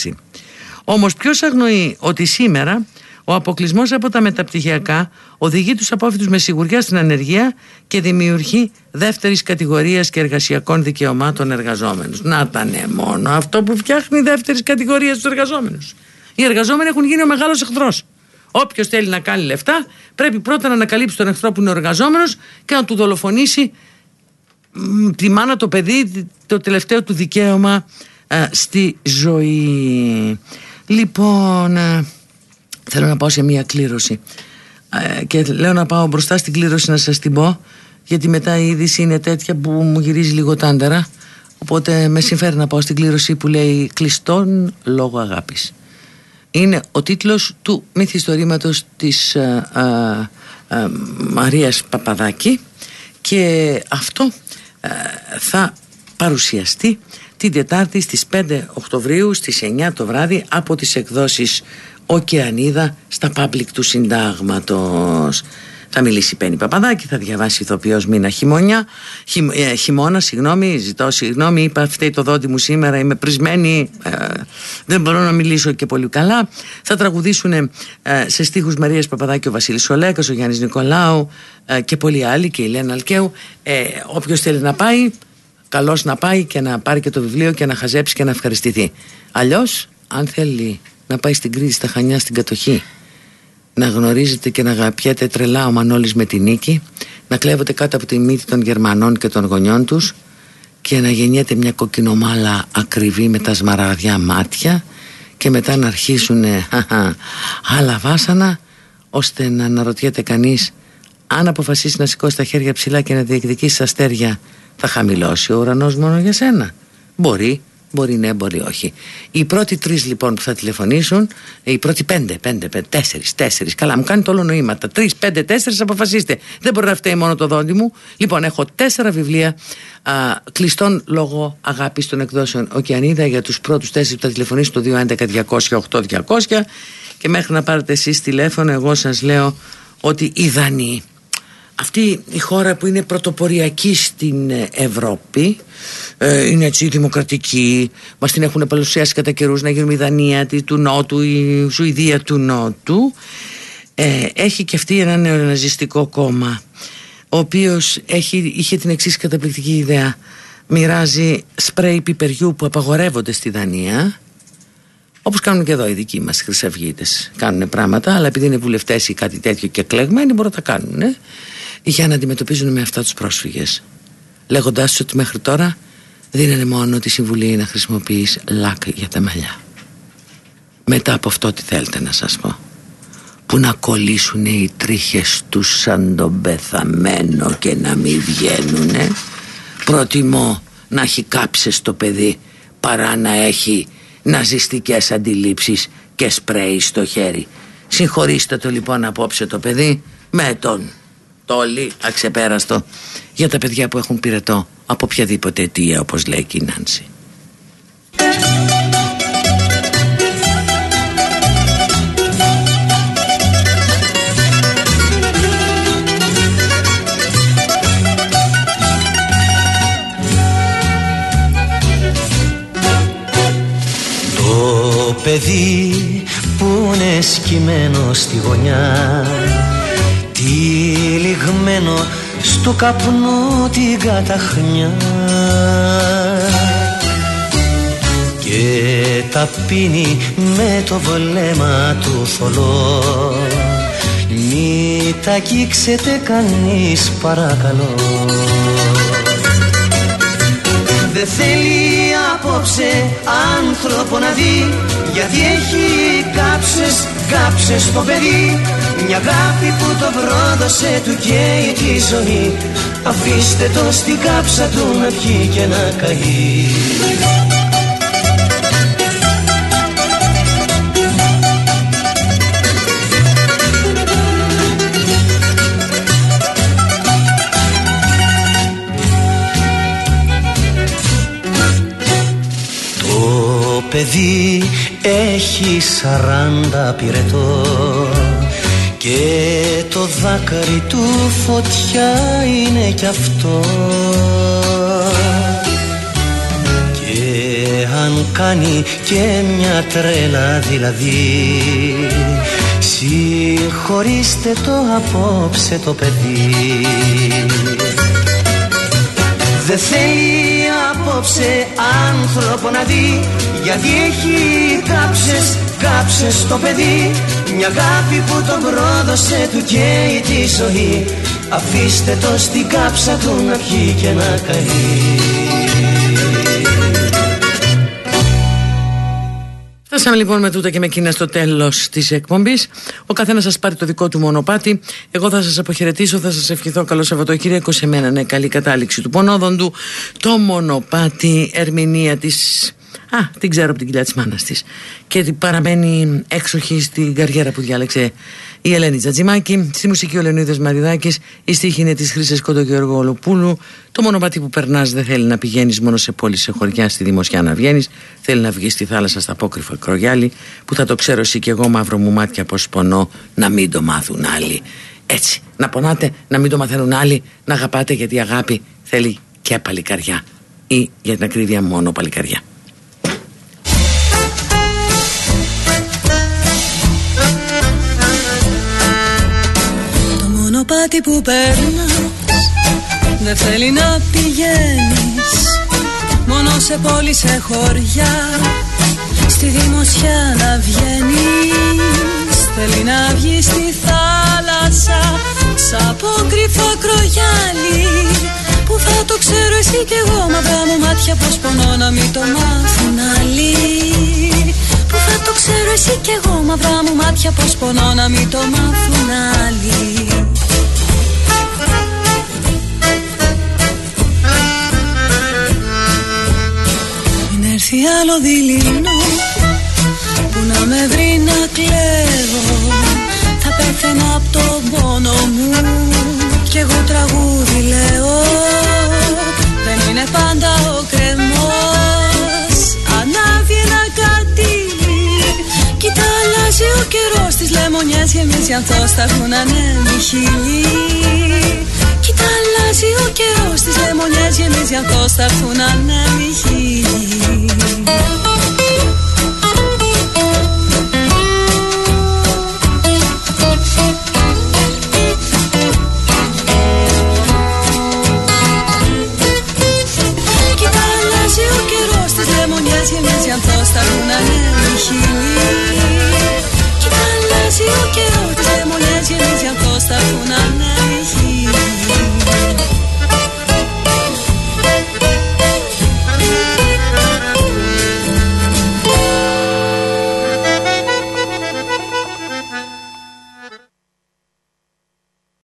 Όμως ποιος αγνοεί ότι σήμερα ο αποκλεισμός από τα μεταπτυχιακά οδηγεί τους απόφοιτους με σιγουριά στην ανεργία και δημιουργεί δεύτερης κατηγορίας και εργασιακών δικαιωμάτων εργαζόμενους. Να τα ναι, μόνο αυτό που φτιάχνει δεύτερης κατηγορίας στου εργαζόμενους. Οι εργαζόμενοι έχουν γίνει ο μεγάλος εχθρός. Όποιος θέλει να κάνει λεφτά, πρέπει πρώτα να ανακαλύψει τον εχθρό που είναι ο εργαζόμενος και να του δολοφονήσει τη μάνα το παιδί το τελευταίο του δικαίωμα ε, στη ζωή. Λοιπόν ε, θέλω να πάω σε μια κλήρωση. Ε, και λέω να πάω μπροστά στην κλήρωση να σας την πω γιατί μετά η είδηση είναι τέτοια που μου γυρίζει λίγο τάντερα οπότε με συμφέρει να πάω στην κλήρωση που λέει κλειστόν λόγω αγάπης είναι ο τίτλος του μυθιστορήματος της Μαρίας Παπαδάκη και αυτό ε, θα παρουσιαστεί την Τετάρτη στις 5 Οκτωβρίου στις 9 το βράδυ από τις εκδόσεις Οκεανίδα στα public του συντάγματος. Θα μιλήσει η Πέννη Παπαδάκη, θα διαβάσει ηθοποιός μήνα χειμώνια, ε, χειμώνα, συγγνώμη, ζητώ συγγνώμη, είπα φταίει το δόντι μου σήμερα, είμαι πρισμένη, ε, δεν μπορώ να μιλήσω και πολύ καλά. Θα τραγουδήσουν ε, σε στίχους Μαρίας Παπαδάκη ο Βασίλης Σολέκας, ο Γιάννης Νικολάου και πολλοί άλλοι και η Λένα Αλκαίου. Ε, όποιος θέλει να πάει, καλώς να πάει και να πάρει και το βιβλίο και να χαζέψει και να ευχαριστηθεί. Αλλιώς, αν θέλει να πάει στην κρίση στα Χανιά στην κατοχή να γνωρίζετε και να αγαπιέτε τρελά ο Μανώλης με την νίκη να κλέβετε κάτω από τη μύτη των Γερμανών και των γονιών τους και να γεννιέται μια κοκκινομάλα ακριβή με τα σμαραδιά μάτια και μετά να αρχίσουν άλλα βάσανα ώστε να αναρωτιέται κανείς αν αποφασίσει να σηκώσει τα χέρια ψηλά και να διεκδικήσει αστέρια θα χαμηλώσει ο ουρανός μόνο για σένα. Μπορεί Μπορεί ναι, μπορεί όχι. Οι πρώτοι τρει λοιπόν που θα τηλεφωνήσουν, οι πρώτοι πέντε, πέντε, πέντε τέσσερι, τέσσερι. Καλά, μου κάνει το όλο νοήματα. Τρει, πέντε, τέσσερι, αποφασίστε. Δεν μπορεί να φταίει μόνο το δόντι μου. Λοιπόν, έχω τέσσερα βιβλία α, κλειστών λόγω αγάπη των εκδόσεων Οκεανίδα για του πρώτου τέσσερι που θα τηλεφωνήσουν το 211 200 200 και μέχρι να πάρετε εσεί τηλέφωνο, εγώ σα λέω ότι οι Δανείοι αυτή η χώρα που είναι πρωτοποριακή στην Ευρώπη ε, είναι έτσι δημοκρατική μας την έχουν παρουσιάσει κατά καιρούς να γίνουμε η Δανία του Νότου η Σουηδία του Νότου ε, έχει και αυτή ένα νεοναζιστικό κόμμα ο οποίος έχει, είχε την εξής καταπληκτική ιδέα. Μοιράζει σπρέι πιπεριού που απαγορεύονται στη Δανία όπως κάνουν και εδώ οι δικοί μας χρυσαυγίτες. Κάνουν πράγματα αλλά επειδή είναι βουλευτές ή κάτι τέτοιο και εκλεγμένοι μπορούν να τα κάνουν ε για να αντιμετωπίζουν με αυτά τους πρόσφυγες. Λέγοντάς ότι μέχρι τώρα δίνανε μόνο τη συμβουλή να χρησιμοποιείς λάκ για τα μαλλιά. Μετά από αυτό τι θέλετε να σας πω; Που να κολλήσουν οι τρίχες τους σαν τον πεθαμένο και να μην βγαίνουνε. Προτιμώ να έχει κάψες το παιδί παρά να έχει ναζιστικές αντιλήψεις και σπρέι στο χέρι. Συγχωρήστε το λοιπόν απόψε το παιδί με τον τόλι αξεπέραστο για τα παιδιά που έχουν πυρετό από οποιαδήποτε αιτία όπως λέει και η Νάνση. Το παιδί που είναι σκυμμένο στη γωνιά μένω στο καπνό την καταχνιά. Και τα πίνει με το βλέμμα του θολό. Μη τα αγγίξετε κανείς παρακαλώ. Δεν θέλει απόψε άνθρωπο να δει γιατί έχει κάψες, κάψες το παιδί μια αγάπη που το πρόδωσε του καίει τη ζωή. Αφήστε το στην κάψα του να πιει και να καεί. Το παιδί έχει σαράντα πυρετός και το δάκρυ του φωτιά είναι κι αυτό. Και αν κάνει και μια τρέλα δηλαδή Συγχωρήστε το απόψε το παιδί. Δεν θέλει απόψε άνθρωπο να δει Γιατί έχει κάψες, κάψες το παιδί μια αγάπη που τον πρόδωσε του καίει τη ζωή Αφήστε το στην κάψα του να πιει και να καεί Φτάσαμε λοιπόν με τούτα και με εκείνα στο τέλος της εκπομπής. Ο καθένας σας πάρει το δικό του μονοπάτι. Εγώ θα σας αποχαιρετήσω, θα σας ευχηθώ καλό Σαββατοκύριακο σε μένα. Ναι, καλή κατάληξη του πονόδοντου. Το μονοπάτι ερμηνεία της Α, την ξέρω από την κοιλιά της μάνας της. Και παραμένει έξοχη στην καριέρα που διάλεξε η Ελένη Τζατζιμάκη. Στη μουσική ο Λεωνίδας Μαριδάκης. Η στίχη είναι της Χρήσης Κοντογιώργου Ολοπούλου. Το μονοπάτι που περνάς δεν θέλει να πηγαίνεις μόνο σε πόλεις, σε χωριά, στη δημοσιά να βγαίνεις. Θέλει να βγεις στη θάλασσα στα απόκρυφα κρογιάλι. Που θα το ξέρω εσύ και εγώ, μαύρο μου μάτια, πως πονώ να μην το μάθουν άλλοι. Έτσι, να πονάτε, να μην το μαθαίνουν άλλοι, να αγαπάτε γιατί η αγάπη θέλει και παλικαριά. Ή για την ακρίβεια μόνο παλικαριά. Μονοπάτι που περνάς Δεν θέλει να πηγαίνεις. Μόνο σε πόλη, σε χωριά Στη δημοσιά να βγαίνεις. Θέλει να βγεις στη θάλασσα Σ' απόκρυφο κρογιάλι Που θα το ξέρω εσύ κι εγώ Μαυρά μου μάτια πως πονώ να μην το μάθουν άλλοι. Που θα το ξέρω εσύ κι εγώ Μαυρά μου μάτια πως πονώ να μην το μάθουν άλλοι έρθει άλλο δειλινό που να με βρει να κλαίω θα πέθαινα από τον πόνο μου κι εγώ τραγούδι λέω. Δεν είναι πάντα ο κρεμός τις λεμονιές γεμίζει ανθός τα έχουν ανέμει χειλή Κοίτα αλλάζει ο καιρός τις λεμονιές γεμίζει ανθός τα έχουν ανέμει χειλή Κοίτα αλλάζει ο καιρός τις λεμονιές γεμίζει ανθός τα έχουν safuna